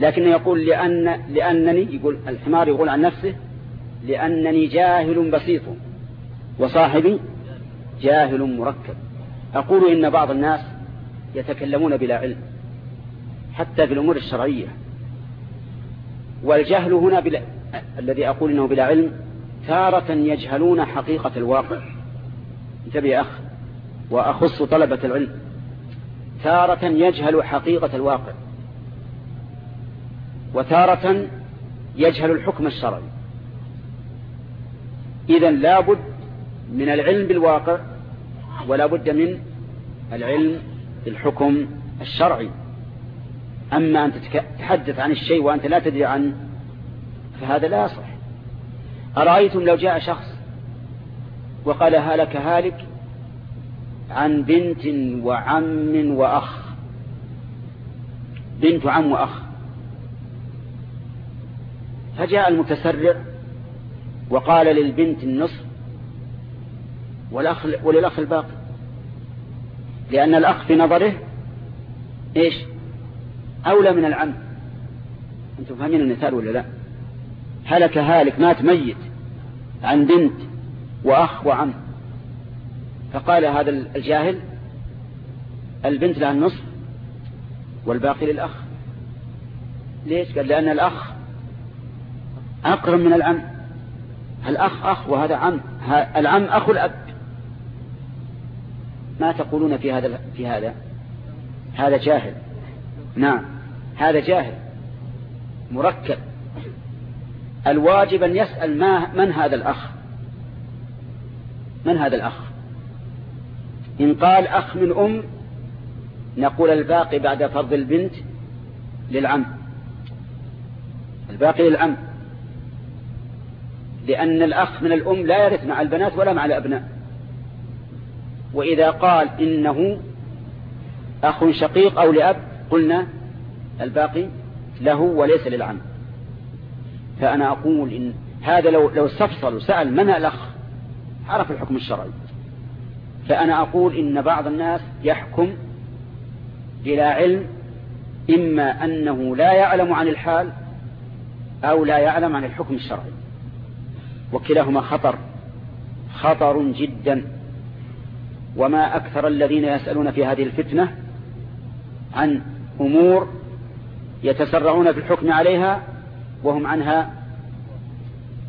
لكنه يقول لأن لأنني يقول الحمار يقول عن نفسه لأنني جاهل بسيط وصاحبي جاهل مركب. أقول إن بعض الناس يتكلمون بلا علم. حتى في الأمور الشرعية. والجهل هنا بلا الذي أقول إنه بلا علم تارة يجهلون حقيقة الواقع. انتبه يا أخ وأخص طلبة العلم. تارة يجهل حقيقة الواقع. وتارة يجهل الحكم الشرعي. إذا لابد من العلم بالواقع ولا بد من العلم بالحكم الشرعي. أما أن تتحدث عن الشيء وأنت لا تدري عنه فهذا لا يصح. أرأيتم لو جاء شخص وقال هلك هالك عن بنت وعم وأخ بنت عم وأخ فجاء المتسرع وقال للبنت النصف والأخ وللأخ الباقي لأن الأخ في نظره إيش؟ أولى من العم. أنتم فاهمين المثال ولا لا؟ هلك هالك مات ميت عن بنت وأخ وعم. فقال هذا الجاهل البنت لها النصف والباقي للأخ. ليش؟ قال لأن الأخ أقرب من العم. الأخ أخ وهذا عم. العم أخو الأب. ما تقولون في هذا في هذا؟ هذا جاهل. نعم. هذا جاهل مركب. الواجب أن يسأل ما من هذا الأخ؟ من هذا الأخ؟ إن قال أخ من أم نقول الباقي بعد فرض البنت للعم. الباقي للعم. لأن الأخ من الأم لا يرث مع البنات ولا مع الأبناء. وإذا قال إنه أخ شقيق أو لأب قلنا الباقي له وليس للعم فأنا أقول إن هذا لو لو استفصل وسأل من الأخ عرف الحكم الشرعي. فأنا أقول إن بعض الناس يحكم بلا علم إما أنه لا يعلم عن الحال أو لا يعلم عن الحكم الشرعي. وكلاهما خطر خطر جدا. وما أكثر الذين يسألون في هذه الفتنة عن أمور يتسرعون في الحكم عليها وهم عنها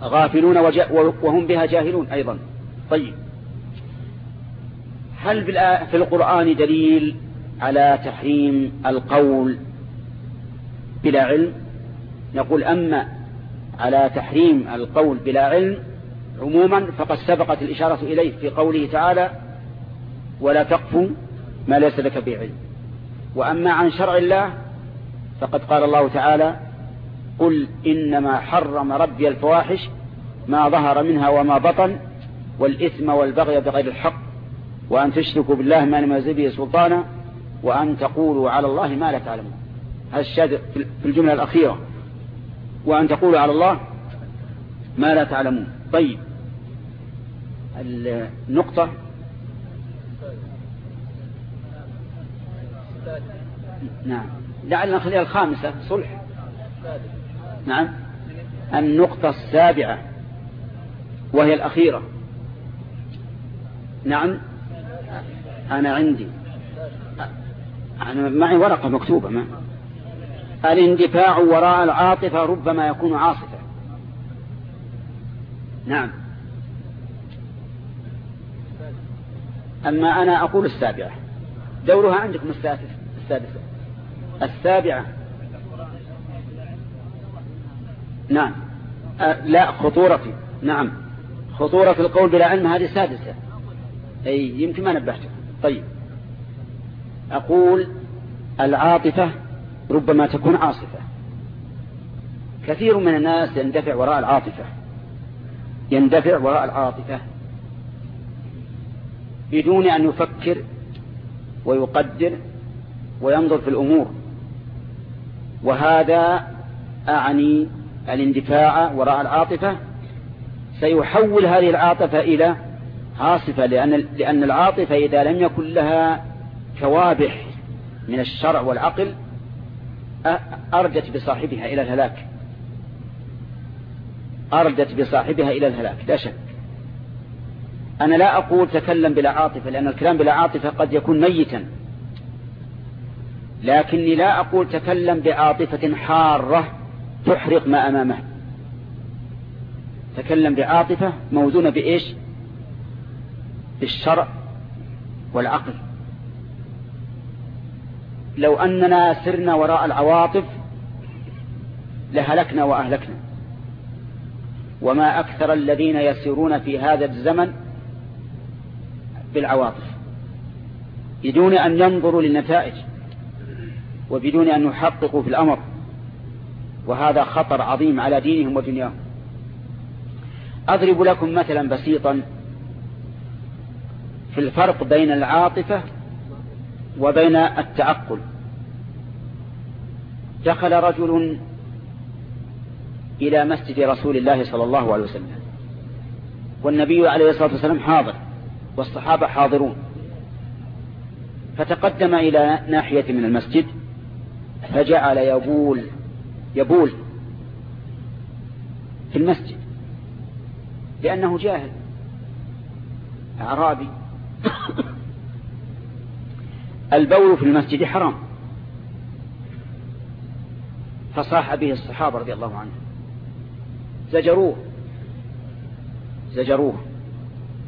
غافلون وهم بها جاهلون أيضا. طيب. هل في القرآن دليل على تحريم القول بلا علم؟ نقول أما على تحريم القول بلا علم عموما فقد سبقت الإشارة إليه في قوله تعالى ولا تقف ما ليس لك بعلم. وأما عن شرع الله فقد قال الله تعالى قل إنما حرم ربي الفواحش ما ظهر منها وما بطن والإثم والبغي بغير الحق وأن تشركوا بالله ما لم يزل به سلطانا وأن تقولوا على الله ما لا تعلمون. هذا الشاهد في الجملة الأخيرة. وأن تقولوا على الله ما لا تعلمون. طيب. النقطة؟ نعم. لعلنا نخليها الخامسة صلح. نعم. النقطة السابعة وهي الأخيرة. نعم. أنا عندي. أنا معي ورقة مكتوبة ما. الاندفاع وراء العاطفة ربما يكون عاصفة. نعم. أما أنا أقول السابعة. دورها عندكم السادسة السابعة. نعم. أه لا خطورة. نعم. خطورة القول بلا علم هذه سادسة. أي يمكن ما نبهته طيب. أقول العاطفة ربما تكون عاصفة. كثير من الناس يندفع وراء العاطفة. يندفع وراء العاطفة بدون أن يفكر ويقدر وينظر في الأمور. وهذا أعني الاندفاع وراء العاطفة. سيحول هذه العاطفة إلى عاصفة لأن, لأن العاطفة إذا لم يكن لها كوابح من الشرع والعقل أردت بصاحبها إلى الهلاك. أردت بصاحبها إلى الهلاك لا شك. أنا لا أقول تكلم بلا عاطفة لأن الكلام بلا عاطفة قد يكون ميتا. لكني لا أقول تكلم بعاطفة حارة تحرق ما أمامه. تكلم بعاطفة موزونة بإيش؟ بالشرع والعقل. لو أننا سرنا وراء العواطف لهلكنا وأهلكنا. وما أكثر الذين يسيرون في هذا الزمن بالعواطف. بدون أن ينظروا للنتائج. وبدون أن يحققوا في الأمر. وهذا خطر عظيم على دينهم ودنياهم. أضرب لكم مثلا بسيطا في الفرق بين العاطفة وبين التعقل. دخل رجل إلى مسجد رسول الله صلى الله عليه وسلم. والنبي عليه الصلاة والسلام حاضر والصحابة حاضرون. فتقدم إلى ناحية من المسجد. فجعل يبول يبول في المسجد لأنه جاهل أعرابي. البول في المسجد حرام. فصاح به الصحابة رضي الله عنهم. زجروه زجروه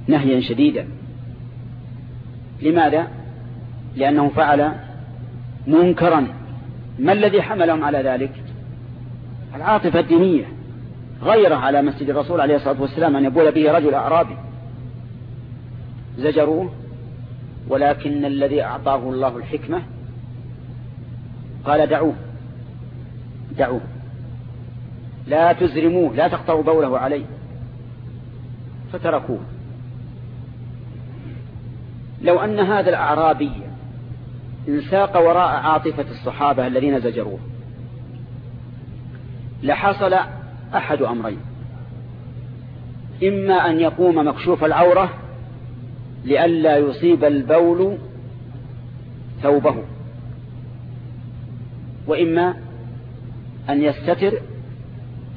نهيا شديدا. لماذا؟ لأنه فعل منكرا. ما الذي حملهم على ذلك؟ العاطفة الدينية. غيره على مسجد الرسول عليه الصلاة والسلام أن يبول به رجل أعرابي. زجروه. ولكن الذي أعطاه الله الحكمة قال دعوه. دعوه. لا تزرموه. لا تقطعوا بوله عليه. فتركوه. لو أن هذا الأعرابي انساق وراء عاطفة الصحابة الذين زجروه. لحصل أحد أمرين. إما أن يقوم مكشوف العورة لئلا يصيب البول ثوبه. وإما أن يستتر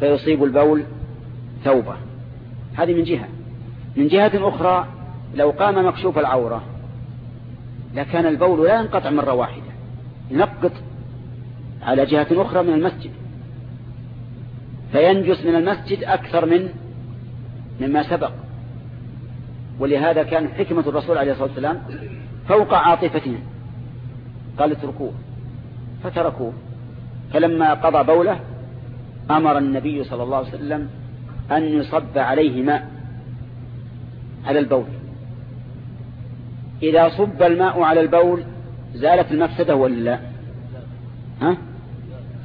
فيصيب البول ثوبه. هذه من جهة. من جهة أخرى لو قام مكشوف العورة لكان البول لا ينقطع مرة واحدة. ينقط على جهة أخرى من المسجد. فينجس من المسجد أكثر من مما سبق. ولهذا كان حكمة الرسول عليه الصلاة والسلام فوق عاطفتهم قال اتركوه. فتركوه. فلما قضى بوله أمر النبي صلى الله عليه وسلم أن يصب عليه ماء على البول. إذا صب الماء على البول زالت المفسدة ولا لا؟ ها؟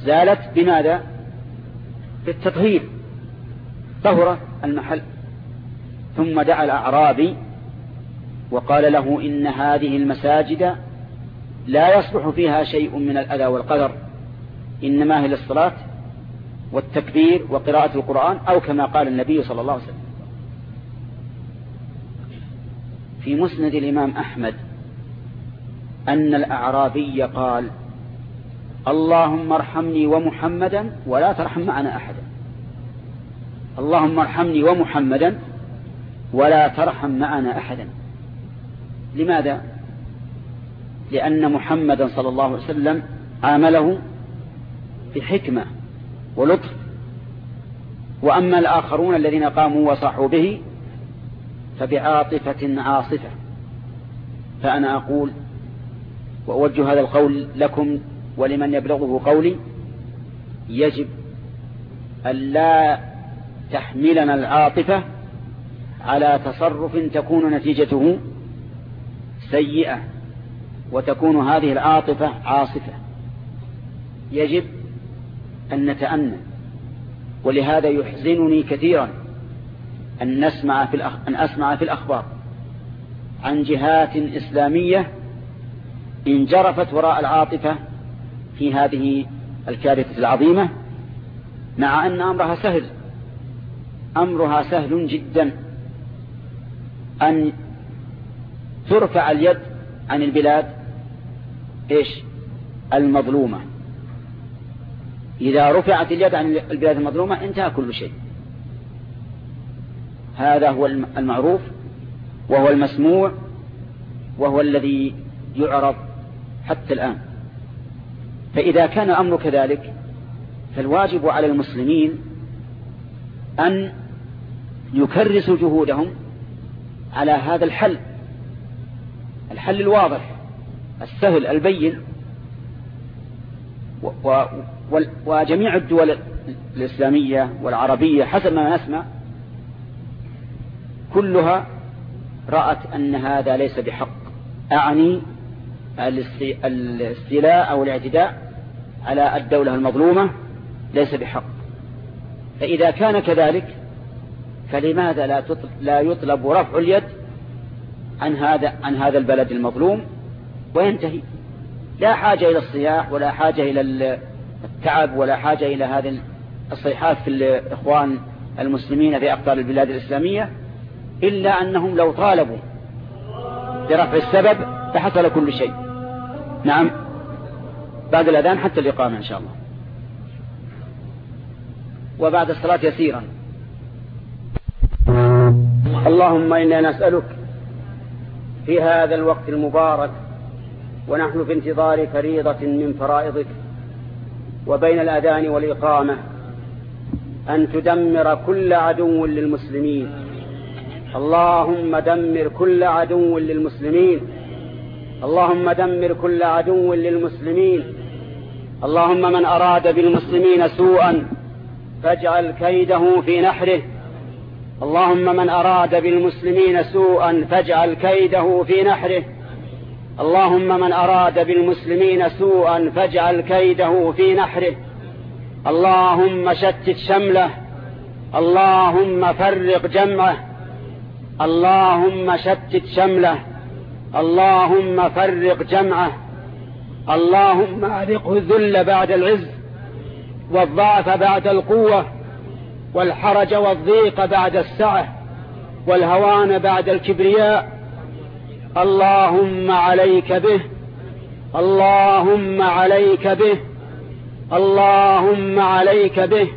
زالت بماذا؟ بالتطهير. طهر المحل. ثم دعا الأعرابي وقال له إن هذه المساجد لا يصلح فيها شيء من الأذى والقدر إنما هي للصلاة والتكبير وقراءة القرآن أو كما قال النبي صلى الله عليه وسلم. في مسند الإمام أحمد أن الأعرابي قال اللهم ارحمني ومحمدا ولا ترحم معنا أحدا. اللهم ارحمني ومحمدا ولا ترحم معنا أحدا. لماذا؟ لأن محمدا صلى الله عليه وسلم عامله بحكمة ولطف وأما الآخرون الذين قاموا وصحوا به فبعاطفة عاصفة. فأنا أقول وأوجه هذا القول لكم ولمن يبلغه قولي يجب أن لا تحملنا العاطفة على تصرف تكون نتيجته سيئة وتكون هذه العاطفة عاصفة. يجب أن نتأنى ولهذا يحزنني كثيرا أن نسمع في الأخ... أن أسمع في الأخبار عن جهات إسلامية انجرفت وراء العاطفة في هذه الكارثة العظيمة مع أن أمرها سهل. أمرها سهل جدا. أن ترفع اليد عن البلاد إيش؟ المظلومة. إذا رفعت اليد عن البلاد المظلومة انتهى كل شيء. هذا هو المعروف وهو المسموع وهو الذي يعرض حتى الآن. فإذا كان الأمر كذلك فالواجب على المسلمين أن يكرسوا جهودهم على هذا الحل. الحل الواضح السهل البين. وجميع الدول الإسلامية والعربية حسب ما نسمع كلها رأت أن هذا ليس بحق. أعني الاستيلاء أو الاعتداء على الدولة المظلومة ليس بحق. فإذا كان كذلك فلماذا لا لا يطلب رفع اليد عن هذا عن هذا البلد المظلوم؟ وينتهي. لا حاجة إلى الصياح ولا حاجة إلى التعب ولا حاجة إلى هذه الصيحات في الإخوان المسلمين في أقطار البلاد الإسلامية. إلا أنهم لو طالبوا برفع السبب لحصل كل شيء. نعم. بعد الأذان حتى الإقامة إن شاء الله. وبعد الصلاة يسيرا. اللهم إنا نسألك في هذا الوقت المبارك ونحن في انتظار فريضة من فرائضك وبين الأذان والإقامة أن تدمر كل عدو للمسلمين. اللهم دمر كل عدو للمسلمين. اللهم دمر كل عدو للمسلمين. اللهم من أراد بالمسلمين سوءا فاجعل كيده في نحره. اللهم من أراد بالمسلمين سوءا فاجعل كيده في نحره. اللهم من أراد بالمسلمين سوءا فاجعل كيده في نحره. اللهم شتت شمله. اللهم فرق جمعه. اللهم شتت شمله اللهم فرق جمعه اللهم أذقه الذل بعد العز والضعف بعد القوة والحرج والضيق بعد السعة والهوان بعد الكبرياء. اللهم عليك به اللهم عليك به اللهم عليك به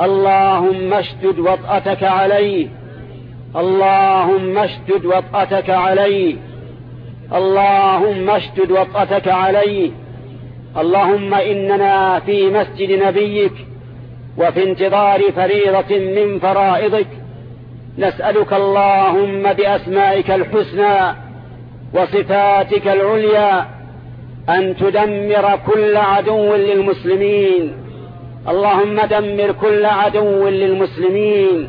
اللهم اشتد وطأتك عليه. اللهم اشتد وطأتك عليه اللهم اشتد وطأتك عليه اللهم إننا في مسجد نبيك وفي انتظار فريضة من فرائضك. نسألك اللهم بأسمائك الحسنى وصفاتك العليا أن تدمر كل عدو للمسلمين. اللهم دمر كل عدو للمسلمين.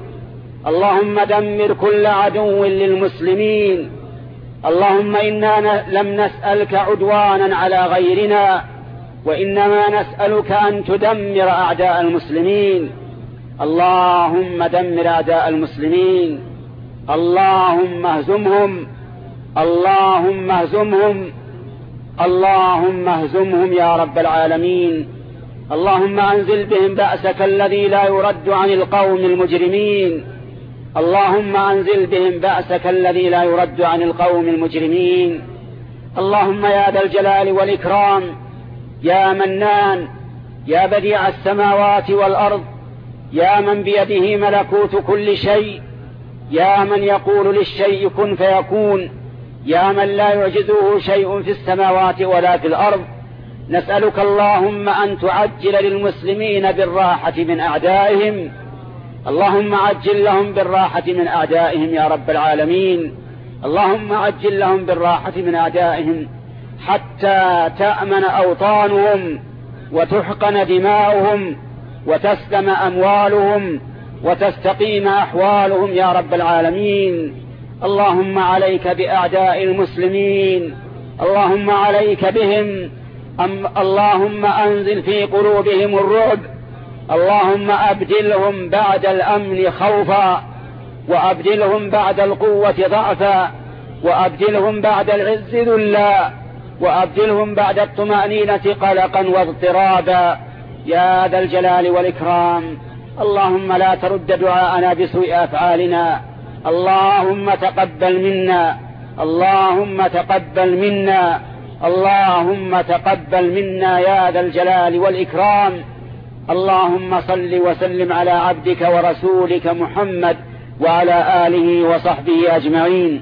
اللهم دمر كل عدو للمسلمين. اللهم إنا لم نسألك عدوانا على غيرنا وإنما نسألك أن تدمر أعداء المسلمين. اللهم دمر أعداء المسلمين. اللهم اهزمهم. اللهم اهزمهم. اللهم اهزمهم يا رب العالمين. اللهم أنزل بهم بأسك الذي لا يرد عن القوم المجرمين. اللهم أنزل بهم بأسك الذي لا يرد عن القوم المجرمين. اللهم يا ذا الجلال والإكرام يا منان يا بديع السماوات والأرض يا من بيده ملكوت كل شيء يا من يقول للشيء كن فيكون يا من لا يعجزه شيء في السماوات ولا في الأرض. نسألك اللهم أن تعجل للمسلمين بالراحة من أعدائهم اللهم عجل لهم بالراحة من أعدائهم يا رب العالمين. اللهم عجل لهم بالراحة من أعدائهم حتى تأمن أوطانهم وتحقن دماؤهم وتسلم أموالهم وتستقيم أحوالهم يا رب العالمين. اللهم عليك بأعداء المسلمين. اللهم عليك بهم. أم اللهم أنزل في قلوبهم الرعب. اللهم أبدلهم بعد الأمن خوفا وأبدلهم بعد القوة ضعفا وأبدلهم بعد العز ذلا وأبدلهم بعد الطمأنينة قلقا واضطرابا. يا ذا الجلال والإكرام اللهم لا ترد دعاءنا بسوء أفعالنا. اللهم تقبل منا. اللهم تقبل منا. اللهم تقبل منا يا ذا الجلال والإكرام. اللهم صل وسلم على عبدك ورسولك محمد وعلى آله وصحبه أجمعين.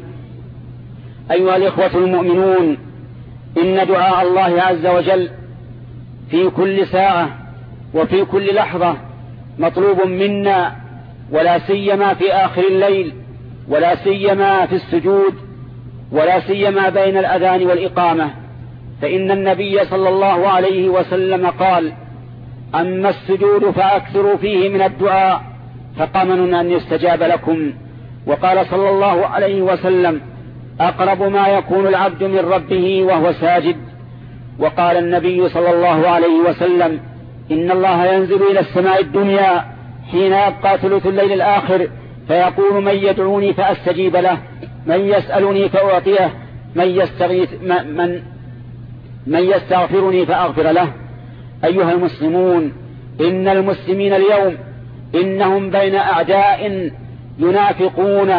أيها الإخوة المؤمنون إن دعاء الله عز وجل في كل ساعة وفي كل لحظة مطلوب منا ولا سيما في آخر الليل ولا سيما في السجود ولا سيما بين الأذان والإقامة. فإن النبي صلى الله عليه وسلم قال أما السجود فأكثروا فيه من الدعاء فقمن أن يستجاب لكم. وقال صلى الله عليه وسلم أقرب ما يكون العبد من ربه وهو ساجد. وقال النبي صلى الله عليه وسلم إن الله ينزل إلى السماء الدنيا حين يبقى ثلث الليل الآخر فيقول من يدعوني فأستجيب له من يسألني فأعطيه من يستغيث من من يستغفرني فأغفر له. أيها المسلمون إن المسلمين اليوم إنهم بين أعداء ينافقون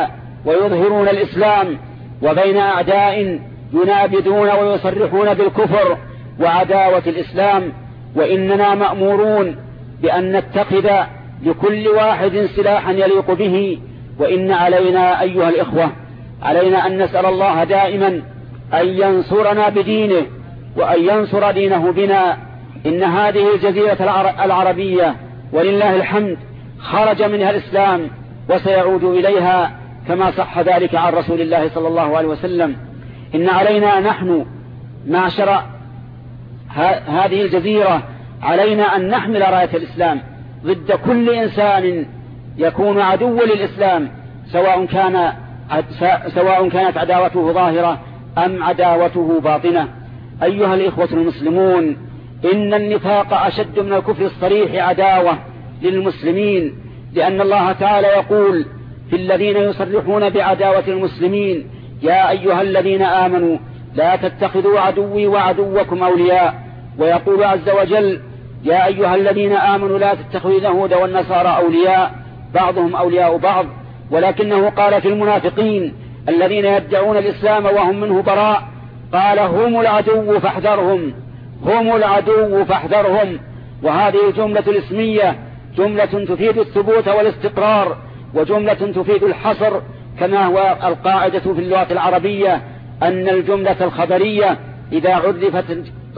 ويظهرون الإسلام وبين أعداء ينابذون ويصرحون بالكفر وعداوة الإسلام وإننا مأمورون بأن نتخذ لكل واحد سلاحا يليق به وإن علينا أيها الإخوة علينا أن نسأل الله دائما أن ينصرنا بدينه وأن ينصر دينه بنا إن هذه الجزيرة العربية ولله الحمد خرج منها الإسلام وسيعود إليها كما صح ذلك عن رسول الله صلى الله عليه وسلم. إن علينا نحن معشر هذه الجزيرة علينا أن نحمل راية الإسلام ضد كل إنسان يكون عدو للإسلام سواء كان سواء كانت عداوته ظاهرة أم عداوته باطنة. أيها الإخوة المسلمون إن النفاق أشد من الكفر الصريح عداوة للمسلمين لأن الله تعالى يقول في الذين يصرحون بعداوة المسلمين يا أيها الذين آمنوا لا تتخذوا عدوي وعدوكم أولياء. ويقول عز وجل يا أيها الذين آمنوا لا تتخذوا اليهود والنصارى أولياء. بعضهم أولياء بعض. ولكنه قال في المنافقين الذين يدعون الإسلام وهم منه براء قال هم العدو فاحذرهم. هم العدو فاحذرهم. وهذه الجملة الاسمية جملة تفيد الثبوت والاستقرار وجملة تفيد الحصر كما هو القاعدة في اللغة العربية أن الجملة الخبرية إذا عرفت,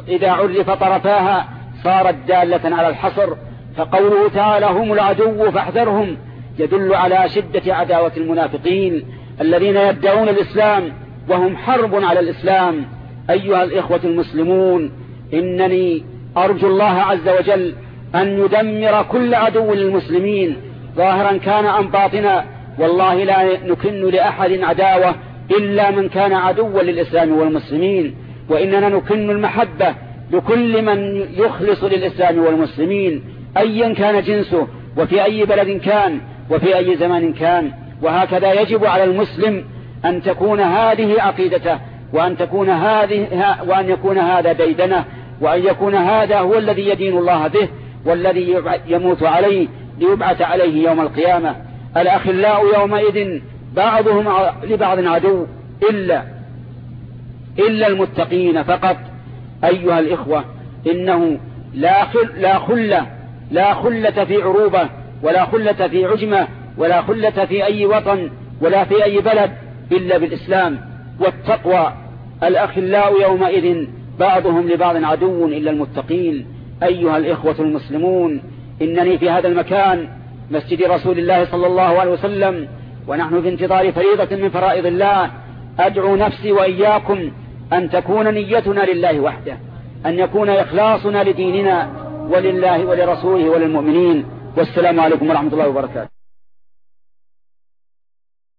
إذا عرف طرفاها صارت دالة على الحصر. فقوله تعالى هم العدو فاحذرهم يدل على شدة عداوة المنافقين الذين يدعون الإسلام وهم حرب على الإسلام. أيها الإخوة المسلمون إنني أرجو الله عز وجل أن يدمر كل عدو للمسلمين. ظاهرا كان أم باطنا والله لا نكن لأحد عداوة إلا من كان عدوا للإسلام والمسلمين. وإننا نكن المحبة لكل من يخلص للإسلام والمسلمين. أيا كان جنسه وفي أي بلد كان وفي أي زمان كان. وهكذا يجب على المسلم أن تكون هذه عقيدته وأن تكون هذه وأن يكون هذا ديدنه. وأن يكون هذا هو الذي يدين الله به والذي يموت عليه ليبعث عليه يوم القيامة. الأخلاء يومئذ بعضهم لبعض عدو إلا إلا المتقين فقط. أيها الإخوة إنه لا خل لا خلة لا خلة في عروبة ولا خلة في عجمة ولا خلة في أي وطن ولا في أي بلد إلا بالإسلام والتقوى. الأخلاء يومئذ بعضهم لبعض عدو إلا المتقين. أيها الإخوة المسلمون إنني في هذا المكان مسجد رسول الله صلى الله عليه وسلم ونحن في انتظار فريضة من فرائض الله أدعو نفسي وإياكم أن تكون نيتنا لله وحده أن يكون إخلاصنا لديننا ولله ولرسوله وللمؤمنين. والسلام عليكم ورحمة الله وبركاته.